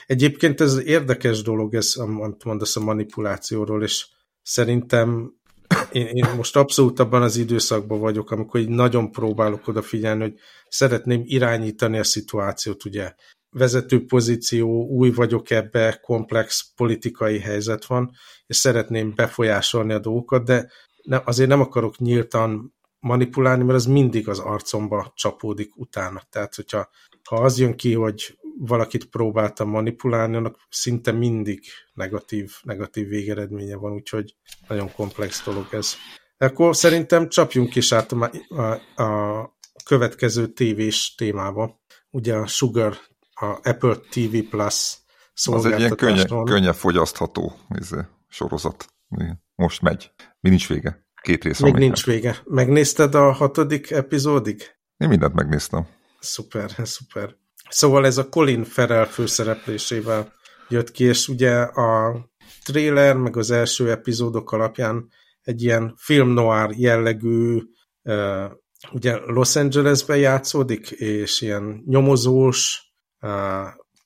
Egyébként ez érdekes dolog, ez, amit mondasz a manipulációról, és szerintem én, én most abszolút abban az időszakban vagyok, amikor így nagyon próbálok odafigyelni, hogy szeretném irányítani a szituációt, ugye vezető pozíció, új vagyok ebbe, komplex politikai helyzet van, és szeretném befolyásolni a dolgokat, de ne, azért nem akarok nyíltan manipulálni, mert az mindig az arcomba csapódik utána. Tehát, hogyha ha az jön ki, hogy valakit próbáltam manipulálni, annak szinte mindig negatív, negatív végeredménye van, úgyhogy nagyon komplex dolog ez. Akkor szerintem csapjunk is át a, a, a következő tévés témába. Ugye a Sugar, a Apple TV Plus Az egy ilyen könnye, könnyen fogyasztható izé, sorozat. Most megy. Mi nincs vége. Két rész Még nincs vége. Megnézted a hatodik epizódig? Én mindent megnéztem. Szuper, szuper. Szóval ez a Colin Farrell főszereplésével jött ki, és ugye a trailer, meg az első epizódok alapján egy ilyen film noir jellegű, ugye Los Angelesben játszódik, és ilyen nyomozós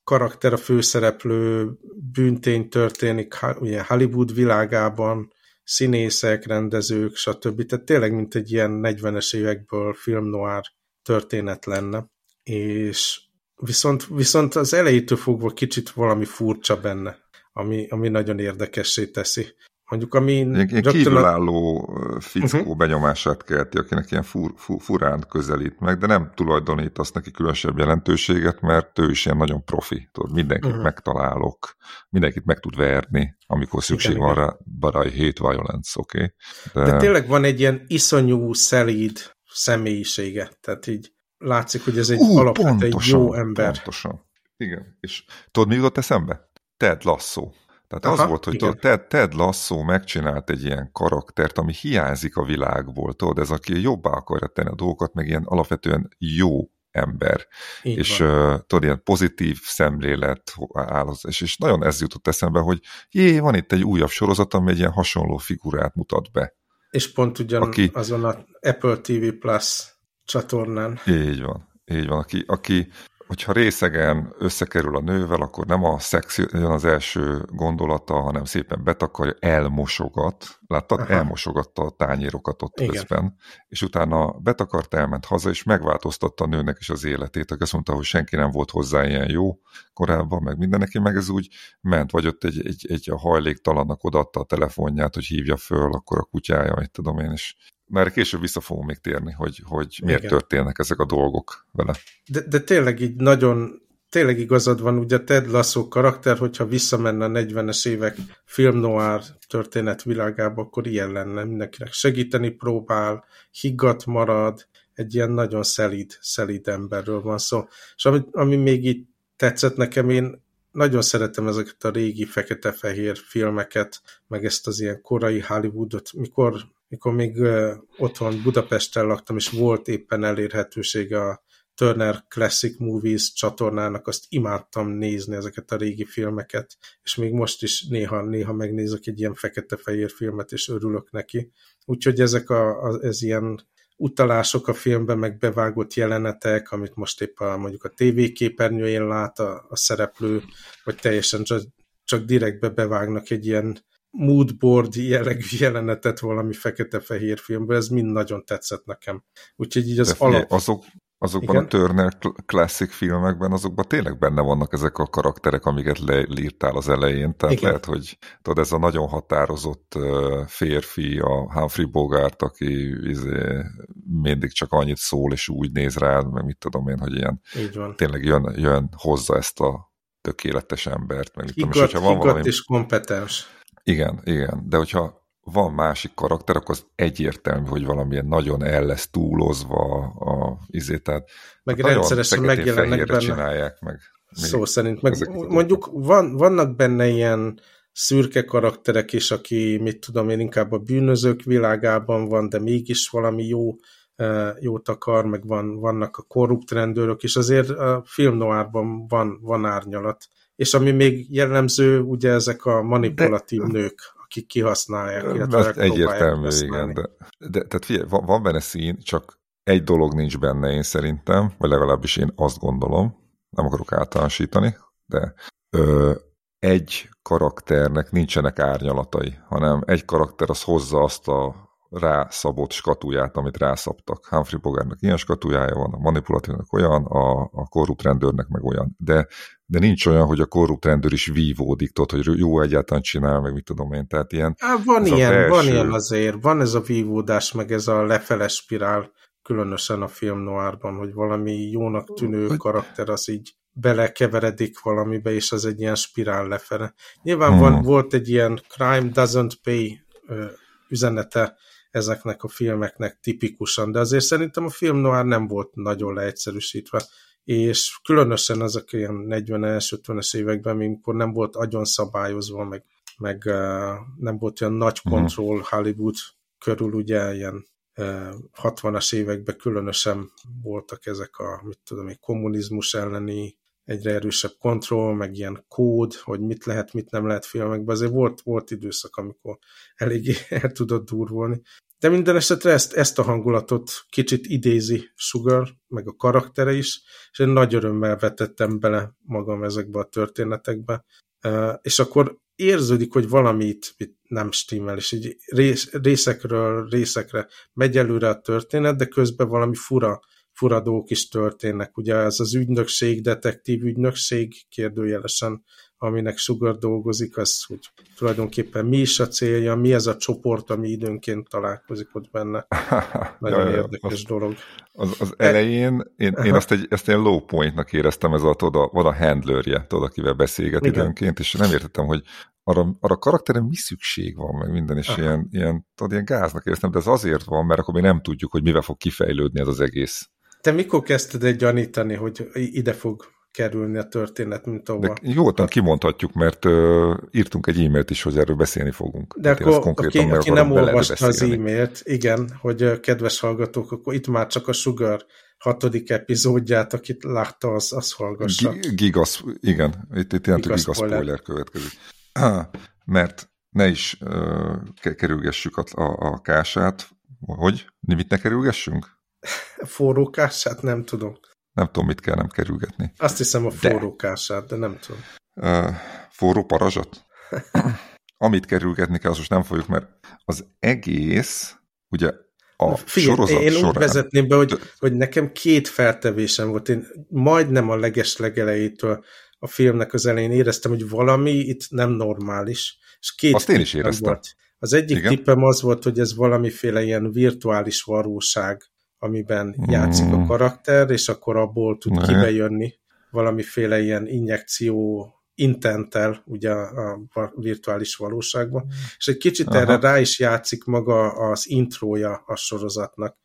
karakter a főszereplő, bűntény történik ugye Hollywood világában, színészek, rendezők, stb. Tehát tényleg, mint egy ilyen 40-es évekből film noir történet lenne. És viszont, viszont az elejétől fogva kicsit valami furcsa benne, ami, ami nagyon érdekessé teszi. Mondjuk, ami... Egy kívülálló a... fickó uh-huh. benyomását kelti, akinek ilyen fur, fur, furán közelít meg, de nem tulajdonít azt neki különösebb jelentőséget, mert ő is ilyen nagyon profi. Tudod, mindenkit uh-huh. megtalálok, mindenkit meg tud verni, amikor szükség igen, van igen. rá, I hate violence, oké? Okay? De... de tényleg van egy ilyen iszonyú, szelíd személyisége, tehát így látszik, hogy ez egy uh, alapvetően egy jó ember. Pontosan. Igen. És tudod, mi jutott eszembe? Ted Lasso. Tehát Aha, az volt, hogy tudod, Ted, Ted Lasso megcsinált egy ilyen karaktert, ami hiányzik a világból, tudod, ez aki jobbá akarja tenni a dolgokat, meg ilyen alapvetően jó ember. Így és uh, tudod, ilyen pozitív szemlélet áll, és, és nagyon ez jutott eszembe, hogy jé, van itt egy újabb sorozat, ami egy ilyen hasonló figurát mutat be. És pont ugyan aki, azon a Apple TV Plus csatornán. Így van, így van. Aki, aki hogyha részegen összekerül a nővel, akkor nem a szex jön az első gondolata, hanem szépen betakarja, elmosogat. Láttad? Aha. Elmosogatta a tányérokat ott Igen. közben. És utána betakart, elment haza, és megváltoztatta a nőnek is az életét. Aki azt mondta, hogy senki nem volt hozzá ilyen jó korábban, meg mindenki, meg ez úgy ment. Vagy ott egy, egy, egy a hajléktalannak odaadta a telefonját, hogy hívja föl, akkor a kutyája, mit tudom én, és mert később vissza fogunk még térni, hogy, hogy miért Igen. történnek ezek a dolgok vele. De, de tényleg így nagyon, tényleg igazad van, ugye Ted Lasso karakter, hogyha visszamenne a 40-es évek film noir történet világába, akkor ilyen lenne, mindenkinek segíteni próbál, higgadt marad, egy ilyen nagyon szelíd, szelíd emberről van szó. És ami, ami még így tetszett nekem, én nagyon szeretem ezeket a régi fekete-fehér filmeket, meg ezt az ilyen korai Hollywoodot, mikor mikor még otthon Budapesten laktam, és volt éppen elérhetősége a Turner Classic Movies csatornának, azt imádtam nézni ezeket a régi filmeket, és még most is néha, néha megnézek egy ilyen fekete-fehér filmet, és örülök neki. Úgyhogy ezek a, a, ez ilyen utalások a filmben, meg bevágott jelenetek, amit most épp a, mondjuk a tévéképernyőjén lát a, a szereplő, vagy teljesen csak, csak direktbe bevágnak egy ilyen moodboard jellegű jelenetet valami fekete-fehér filmben, ez mind nagyon tetszett nekem. Úgyhogy így az De alap... Azok, azokban Igen? a Turner Classic filmekben, azokban tényleg benne vannak ezek a karakterek, amiket leírtál az elején, tehát Igen. lehet, hogy tudod, ez a nagyon határozott férfi, a Humphrey Bogart, aki izé, mindig csak annyit szól, és úgy néz rá, mert mit tudom én, hogy ilyen tényleg jön, jön hozza ezt a tökéletes embert. Meg higgadt, tudom, és, van valami... és kompetens. Igen, igen, de hogyha van másik karakter, akkor az egyértelmű, hogy valamilyen nagyon el lesz túlozva a izé, tehát meg rendszeresen megjelennek benne. csinálják meg. Szó szerint, meg mondjuk van, vannak benne ilyen szürke karakterek is, aki, mit tudom én, inkább a bűnözők világában van, de mégis valami jó, jót akar, meg van, vannak a korrupt rendőrök, és azért a film noárban van, van árnyalat és ami még jellemző, ugye ezek a manipulatív De... nők, ki, kihasználják. Ez egyértelmű, igen. De, de tehát figyelj, van, van benne szín, csak egy dolog nincs benne én szerintem, vagy legalábbis én azt gondolom, nem akarok általánosítani, de ö, egy karakternek nincsenek árnyalatai, hanem egy karakter az hozza azt a rászabott skatuját, amit rászabtak. Humphrey Bogartnak ilyen skatujája van, a manipulatívnak olyan, a, a korrupt rendőrnek meg olyan. De, de nincs olyan, hogy a korrupt rendőr is vívódik, tudod, hogy jó egyáltalán csinál, meg mit tudom én. Tehát ilyen, Há, van ilyen, belső... van ilyen azért, van ez a vívódás, meg ez a lefeles spirál, különösen a film noárban, hogy valami jónak tűnő karakter az így belekeveredik valamibe, és az egy ilyen spirál lefele. Nyilván hmm. van, volt egy ilyen crime doesn't pay üzenete ezeknek a filmeknek tipikusan, de azért szerintem a film noir nem volt nagyon leegyszerűsítve, és különösen azok ilyen 40-es, 50-es években, amikor nem volt agyon szabályozva, meg, meg uh, nem volt olyan nagy mhm. kontroll Hollywood körül, ugye ilyen 60-as években különösen voltak ezek a, mit tudom, egy kommunizmus elleni egyre erősebb kontroll, meg ilyen kód, hogy mit lehet, mit nem lehet filmekben. Azért volt, volt időszak, amikor eléggé el tudott durvolni. De minden esetre ezt, ezt a hangulatot kicsit idézi Sugar, meg a karaktere is, és én nagy örömmel vetettem bele magam ezekbe a történetekbe. És akkor érződik, hogy valamit nem stimmel, és így rész, részekről részekre megy előre a történet, de közben valami fura fura dolgok is történnek. Ugye ez az ügynökség, detektív ügynökség kérdőjelesen, aminek Sugar dolgozik, az hogy tulajdonképpen mi is a célja, mi ez a csoport, ami időnként találkozik ott benne. Nagyon ja, érdekes az, dolog. Az, az elején én, én azt egy, ezt egy low pointnak éreztem, ez a, tudod, van a handlerje, tudod, akivel beszélget Igen. időnként, és nem értettem, hogy arra, arra karakterem mi szükség van, meg minden, és ilyen, ilyen, tudod, ilyen gáznak éreztem, de ez azért van, mert akkor mi nem tudjuk, hogy mivel fog kifejlődni ez az egész. Te mikor kezdted egy gyanítani, hogy ide fog kerülni a történet, mint ahova? De nyugodtan kimondhatjuk, mert uh, írtunk egy e-mailt is, hogy erről beszélni fogunk. De hát akkor, aki, aki nem olvasta az e-mailt, igen, hogy kedves hallgatók, akkor itt már csak a Sugar hatodik epizódját, akit látta, az, az hallgassa. Gigas, igen, itt, itt jelentő gigas, gigas spoiler. spoiler következik. Mert ne is uh, kerülgessük a, a, a kását, hogy? Mit ne kerülgessünk? forrókását nem tudom. Nem tudom, mit kell nem kerülgetni. Azt hiszem a forrókását, de, de nem tudom. Uh, forró parazsat? Amit kerülgetni kell, az most nem fogjuk, mert az egész, ugye a Figyelj, sorozat én során... úgy vezetném be, hogy, hogy nekem két feltevésem volt. Én majdnem a leges legelejétől a filmnek az elején éreztem, hogy valami itt nem normális. És két Azt én is éreztem. Volt. Az egyik Igen? tippem az volt, hogy ez valamiféle ilyen virtuális valóság amiben mm. játszik a karakter, és akkor abból tud ne. kibejönni valamiféle ilyen injekció intenttel ugye a, virtuális valóságban, és egy kicsit Aha. erre rá is játszik maga az intrója a sorozatnak,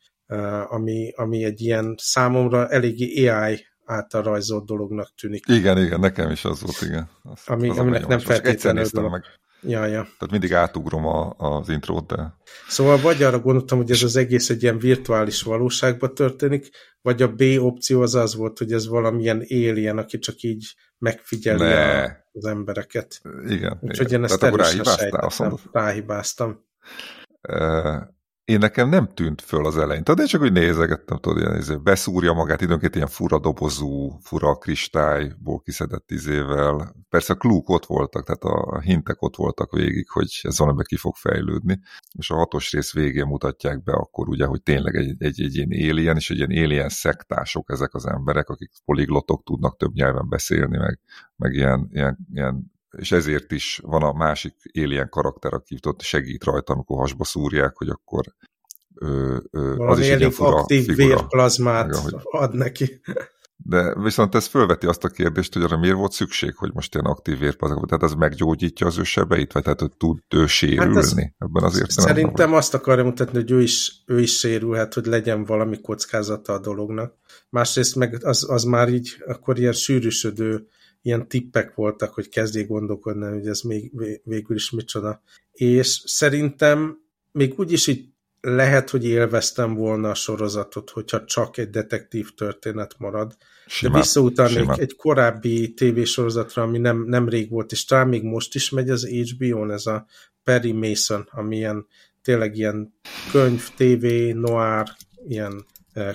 ami, ami egy ilyen számomra eléggé AI által rajzolt dolognak tűnik. Igen, igen, nekem is az volt, igen. Az, ami, az aminek nem feltétlenül... meg. Ja, ja. Tehát mindig átugrom a, az intrót, de... Szóval vagy arra gondoltam, hogy ez az egész egy ilyen virtuális valóságban történik, vagy a B opció az az volt, hogy ez valamilyen alien, aki csak így megfigyeli ne. az embereket. Igen. Úgyhogy én ezt erősen sejtettem. Ráhibáztam. Én nekem nem tűnt föl az elején. Tehát én csak úgy nézegettem, tudod, ilyen, izé, beszúrja magát, időnként ilyen fura dobozú, fura kristályból kiszedett izével. Persze a klúk ott voltak, tehát a hintek ott voltak végig, hogy ez valamiben ki fog fejlődni. És a hatos rész végén mutatják be akkor ugye, hogy tényleg egy, egy, egy ilyen alien, és egy ilyen alien szektások ezek az emberek, akik poliglotok tudnak több nyelven beszélni, meg, meg ilyen, ilyen, ilyen és ezért is van a másik alien karakter, aki ott segít rajta, amikor hasba szúrják, hogy akkor ö, ö, az is egy fura aktív figura. vérplazmát meg, ahogy... ad neki. De viszont ez fölveti azt a kérdést, hogy arra miért volt szükség, hogy most ilyen aktív vérplazma, tehát ez meggyógyítja az ő sebeit, vagy tehát hogy tud ő sérülni hát ez, ebben az értelemben? Szerintem azt akarja mutatni, hogy ő is, ő is sérülhet, hogy legyen valami kockázata a dolognak. Másrészt meg az, az már így akkor ilyen sűrűsödő ilyen tippek voltak, hogy kezdjék gondolkodni, hogy ez még végül is micsoda. És szerintem még úgy is így lehet, hogy élveztem volna a sorozatot, hogyha csak egy detektív történet marad. Simán, De visszautalnék egy korábbi tévésorozatra, ami nem, nem rég volt, és talán még most is megy az HBO-n, ez a Perry Mason, ami ilyen, tényleg ilyen könyv, TV, noir, ilyen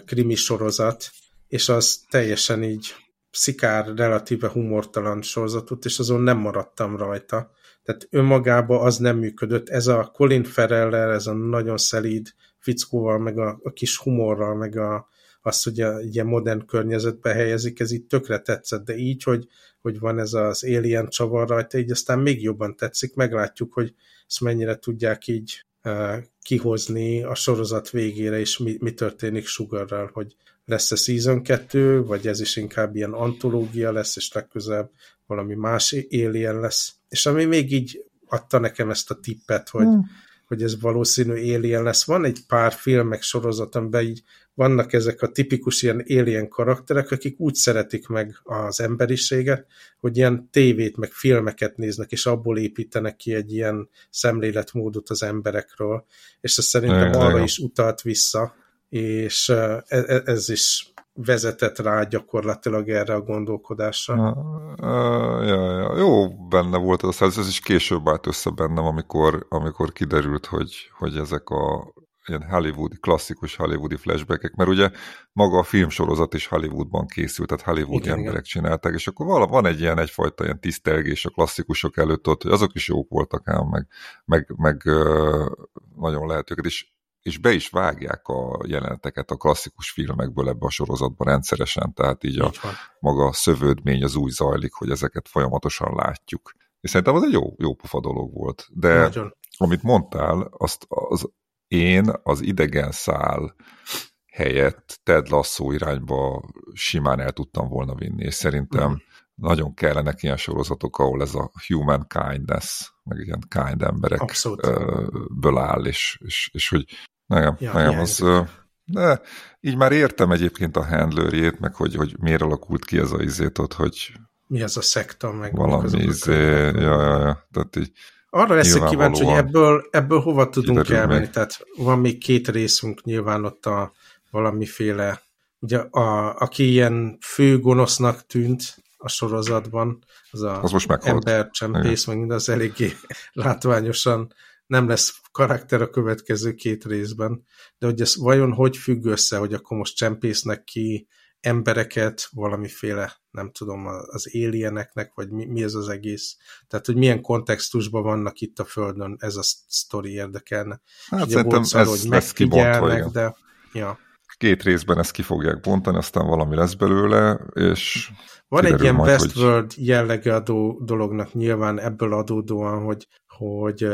krimi sorozat, és az teljesen így szikár, relatíve humortalan sorozatot, és azon nem maradtam rajta. Tehát önmagában az nem működött. Ez a Colin farrell ez a nagyon szelíd fickóval, meg a, a kis humorral, meg a, az, hogy a ilyen modern környezetbe helyezik, ez így tökre tetszett, de így, hogy, hogy van ez az alien csavar rajta, így aztán még jobban tetszik, meglátjuk, hogy ezt mennyire tudják így uh, kihozni a sorozat végére, és mi, mi történik Sugarral, hogy lesz-e Season 2, vagy ez is inkább ilyen antológia lesz, és legközelebb valami más Alien lesz. És ami még így adta nekem ezt a tippet, hogy, hmm. hogy ez valószínű Alien lesz. Van egy pár filmek sorozatomban így vannak ezek a tipikus ilyen alien karakterek, akik úgy szeretik meg az emberiséget, hogy ilyen tévét, meg filmeket néznek, és abból építenek ki egy ilyen szemléletmódot az emberekről, és ez szerintem Igen, arra is utalt vissza, és e, e, ez is vezetett rá gyakorlatilag erre a gondolkodásra. Uh, ja, ja. Jó benne volt az, ez is később állt össze bennem, amikor, amikor kiderült, hogy, hogy ezek a ilyen hollywoodi, klasszikus hollywoodi flashbackek, mert ugye maga a filmsorozat is Hollywoodban készült, tehát hollywoodi igen, emberek igen. csinálták, és akkor vala, van egy ilyen egyfajta ilyen tisztelgés a klasszikusok előtt ott, hogy azok is jók voltak ám, meg, meg, meg nagyon lehet őket, és, és be is vágják a jeleneteket a klasszikus filmekből ebbe a sorozatban rendszeresen, tehát így, a maga a szövődmény az úgy zajlik, hogy ezeket folyamatosan látjuk. És szerintem az egy jó, jó pufa dolog volt. De Nagyon. amit mondtál, azt az, én az idegen szál helyett Ted Lasso irányba simán el tudtam volna vinni, és szerintem mm. nagyon kellenek ilyen sorozatok, ahol ez a human kindness, meg ilyen kind emberekből áll, és, és, és hogy nekem, ja, nekem az... De így már értem egyébként a handlerjét, meg hogy, hogy miért alakult ki ez a izét ott, hogy mi az a szekta, meg valami izé, ja, ja, ja, tehát így arra leszek kíváncsi, hogy ebből, ebből hova tudunk elmenni. Meg. Tehát van még két részünk nyilván ott a valamiféle, ugye a, aki ilyen fő gonosznak tűnt a sorozatban, az a az most embercsempész, meg az eléggé látványosan nem lesz karakter a következő két részben, de hogy ez vajon hogy függ össze, hogy akkor most csempésznek ki embereket valamiféle, nem tudom, az alieneknek, vagy mi, mi ez az egész. Tehát, hogy milyen kontextusban vannak itt a Földön, ez a sztori érdekelne. Hát Ugye szerintem szar, ez hogy lesz kibontva, de ja. Két részben ezt ki fogják bontani, aztán valami lesz belőle, és van egy ilyen majd, Westworld hogy... jellege a dolognak nyilván ebből adódóan, hogy, hogy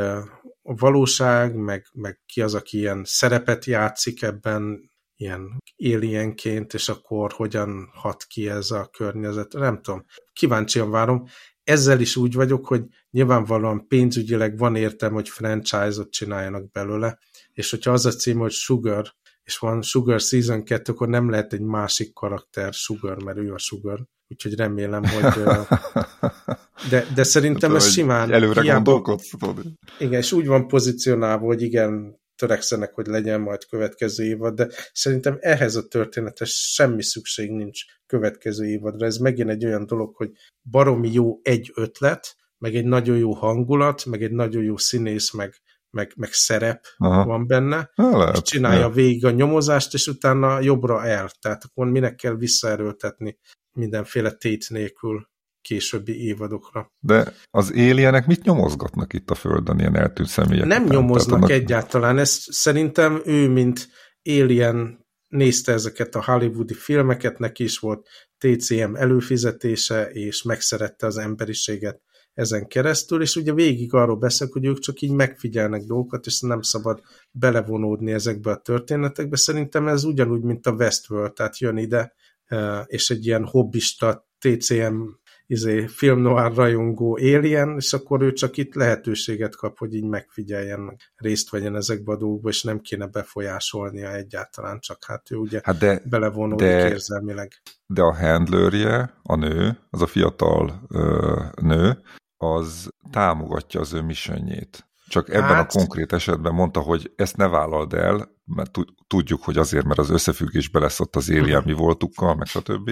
a valóság, meg, meg ki az, aki ilyen szerepet játszik ebben, ilyen alienként, és akkor hogyan hat ki ez a környezet. Nem tudom, kíváncsian várom. Ezzel is úgy vagyok, hogy nyilvánvalóan pénzügyileg van értem, hogy franchise-ot csináljanak belőle, és hogyha az a cím, hogy Sugar, és van Sugar Season 2, akkor nem lehet egy másik karakter Sugar, mert ő a Sugar. Úgyhogy remélem, hogy... De, de szerintem hát, ez simán... Előre hiába, gondolkodsz, Igen, és úgy van pozícionálva, hogy igen, törekszenek, hogy legyen majd következő évad, de szerintem ehhez a történetes semmi szükség nincs következő évadra. Ez megint egy olyan dolog, hogy baromi jó egy ötlet, meg egy nagyon jó hangulat, meg egy nagyon jó színész, meg, meg, meg szerep Aha. van benne, ha, lehet, és csinálja lehet. végig a nyomozást, és utána jobbra el. Tehát akkor minek kell visszaerőltetni mindenféle tét nélkül későbbi évadokra. De az éljenek mit nyomozgatnak itt a Földön, ilyen eltűnt személyek? Nem után? nyomoznak annak... egyáltalán. Ez szerintem ő, mint Alien nézte ezeket a hollywoodi filmeket, neki is volt TCM előfizetése, és megszerette az emberiséget ezen keresztül, és ugye végig arról beszélek, hogy ők csak így megfigyelnek dolgokat, és nem szabad belevonódni ezekbe a történetekbe. Szerintem ez ugyanúgy, mint a Westworld, tehát jön ide, eh, és egy ilyen hobbista TCM izé, film noir rajongó Alien, és akkor ő csak itt lehetőséget kap, hogy így megfigyeljen, részt vegyen ezekbe a dolgokba, és nem kéne befolyásolnia egyáltalán, csak hát ő ugye hát de, belevonódik de, érzelmileg. De a handlerje, a nő, az a fiatal ö, nő, az támogatja az ő missionjét. Csak ebben hát, a konkrét esetben mondta, hogy ezt ne vállald el, mert tudjuk, hogy azért, mert az összefüggésbe lesz ott az Alien mi voltukkal, meg stb.,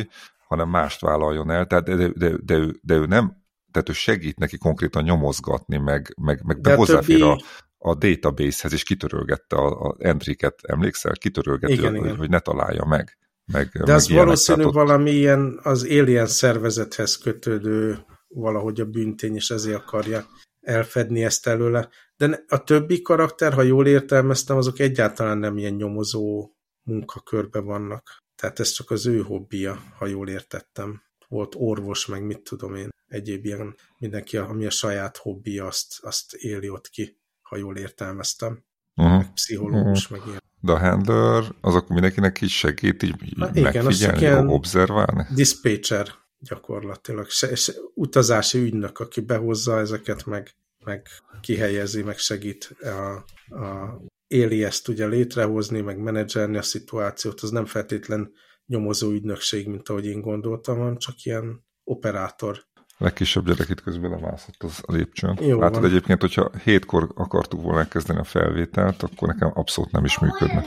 hanem mást vállaljon el, tehát de, de, de, de, ő, de ő nem tehát ő segít neki konkrétan nyomozgatni, meg, meg, meg be hozzáfér többi... a, a databasehez, és kitörölgette a, a entriket, emlékszel? Kitörölgette, igen, hogy, igen. hogy ne találja meg. meg De meg az valószínű ott... valami ilyen az alien szervezethez kötődő valahogy a bűntény, és ezért akarja elfedni ezt előle. De a többi karakter, ha jól értelmeztem, azok egyáltalán nem ilyen nyomozó munkakörbe vannak. Tehát ez csak az ő hobbija, ha jól értettem. Volt orvos, meg mit tudom én, egyéb ilyen mindenki, ami a saját hobbija, azt, azt éli ott ki, ha jól értelmeztem. Uh-huh. Meg pszichológus, uh-huh. meg ilyen. De a handler, azok mindenkinek is segít így Na, igen, megfigyelni, observálni? Dispatcher gyakorlatilag. Se, se, utazási ügynök, aki behozza ezeket, meg, meg kihelyezi, meg segít a, a éli ezt ugye létrehozni, meg menedzselni a szituációt, az nem feltétlen nyomozó ügynökség, mint ahogy én gondoltam, hanem csak ilyen operátor. A legkisebb gyerek itt közben lemászott az a lépcsőn. Jó Látod van. egyébként, hogyha hétkor akartuk volna elkezdeni a felvételt, akkor nekem abszolút nem is működne.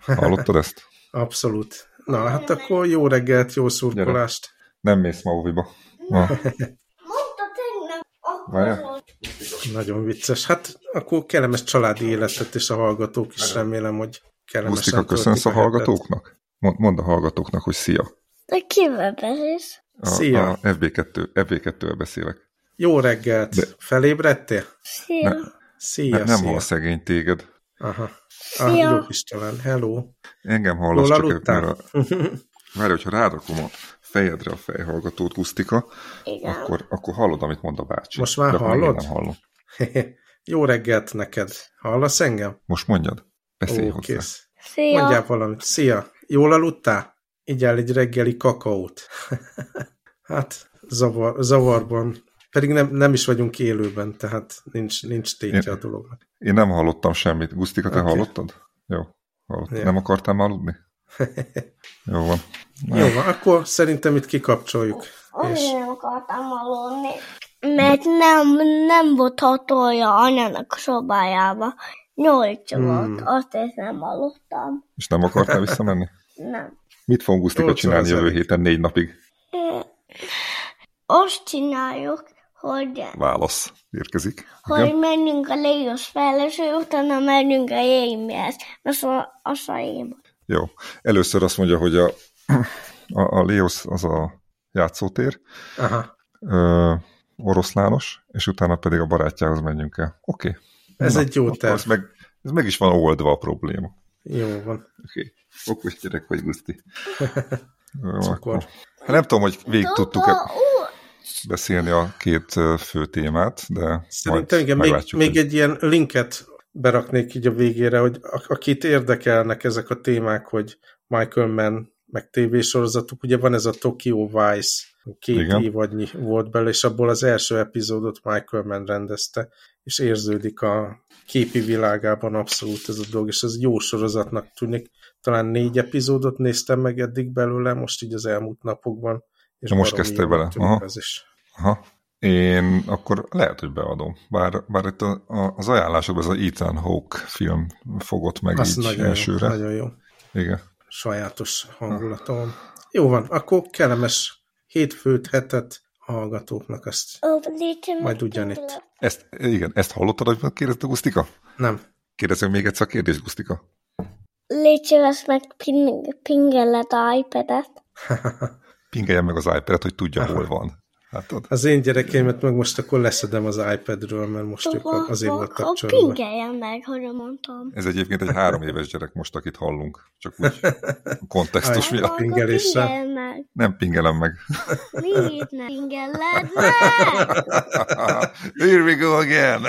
Hallottad ezt? Abszolút. Na, hát akkor jó reggelt, jó szurkolást. Gyere. Nem mész ma óviba. Ma. Várja? Nagyon vicces. Hát akkor kellemes családi életet, és a hallgatók is remélem, hogy kellemes. Musztika, köszönsz a hallgatóknak? Mond a hallgatóknak, hogy szia. De kivel beszélsz? Szia. A FB2, FB2-vel beszélek. Jó reggelt. De... Felébredtél? Szia. Ne, szia, ne, nem szia. hall szegény téged. Aha. Szia. Ah, jó Istenem, hello. Engem hallasz csak, mert a... Várj, hogyha rárakom a fejedre a fejhallgatót, Gusztika, akkor, akkor hallod, amit mond a bácsi. Most már De hallod? Nem hallom. Jó reggelt neked. Hallasz engem? Most mondjad. Beszélj Ó, hozzá. Kész. Szia. Mondjál valamit. Szia. Jól aludtál? Igyál egy reggeli kakaót. hát zavar, zavarban. Pedig nem, nem is vagyunk élőben, tehát nincs, nincs tétje a dolognak. Én nem hallottam semmit. Gusztika, te okay. hallottad? Jó. Hallottad. Ja. Nem akartál aludni? Jó van. Jó van, akkor szerintem itt kikapcsoljuk. És... nem akartam aludni. Mert nem, nem volt hatolja anyának a szobájába. Nyolc hmm. volt, azt is nem aludtam. És nem akartál visszamenni? nem. Mit fogunk Gusztika csinálni jövő héten négy napig? Azt csináljuk, hogy... Válasz érkezik. Hogy Igen? menjünk a Léos felső, utána menjünk a Jémihez. Azt a, azt a Jémihez. Jó. Először azt mondja, hogy a, a, a Leos az a játszótér, Aha. Ö, oroszlános, és utána pedig a barátjához menjünk el. Oké. Okay. Ez Na, egy jó terv. Ez meg, ez meg is van oldva a probléma. Jó van. Oké. Okay. Okos gyerek vagy, Guszti. Akkor. Hát nem tudom, hogy végig tudtuk-e beszélni a két fő témát, de Szerintem igen, még, még egy ilyen linket beraknék így a végére, hogy akit érdekelnek ezek a témák, hogy Michael Mann, meg tévésorozatuk, ugye van ez a Tokyo Vice, két Igen. évadnyi volt bele, és abból az első epizódot Michael Mann rendezte, és érződik a képi világában abszolút ez a dolog, és ez jó sorozatnak tűnik. Talán négy epizódot néztem meg eddig belőle, most így az elmúlt napokban. És most kezdte bele. Aha. Ez is. Aha. Én akkor lehet, hogy beadom. Bár, bár itt a, a, az ajánlásokban ez az Ethan Hawke film fogott meg Azt így nagyon elsőre. Jó, nagyon jó. Igen. Sajátos hangulatom. Jó van, akkor kellemes hétfőt, hetet hallgatóknak azt majd ugyanitt. Ezt, igen, ezt hallottad, hogy kérdezte Gusztika? Nem. Kérdezem még egyszer a kérdést, Gusztika. Légy szíves, meg ping pingelled a iPad-et. Pingeljen meg az iPad-et, hogy tudja, hol van. Látod? Az én gyerekeimet meg most akkor leszedem az iPad-ről, mert most ők azért volt kapcsolva. Pingeljen meg, hogy mondtam. Ez egyébként egy három éves gyerek most, akit hallunk. Csak úgy kontextus miatt. Pingeléssel. Nem pingelem meg. Miért nem pingelled meg? Here we go again.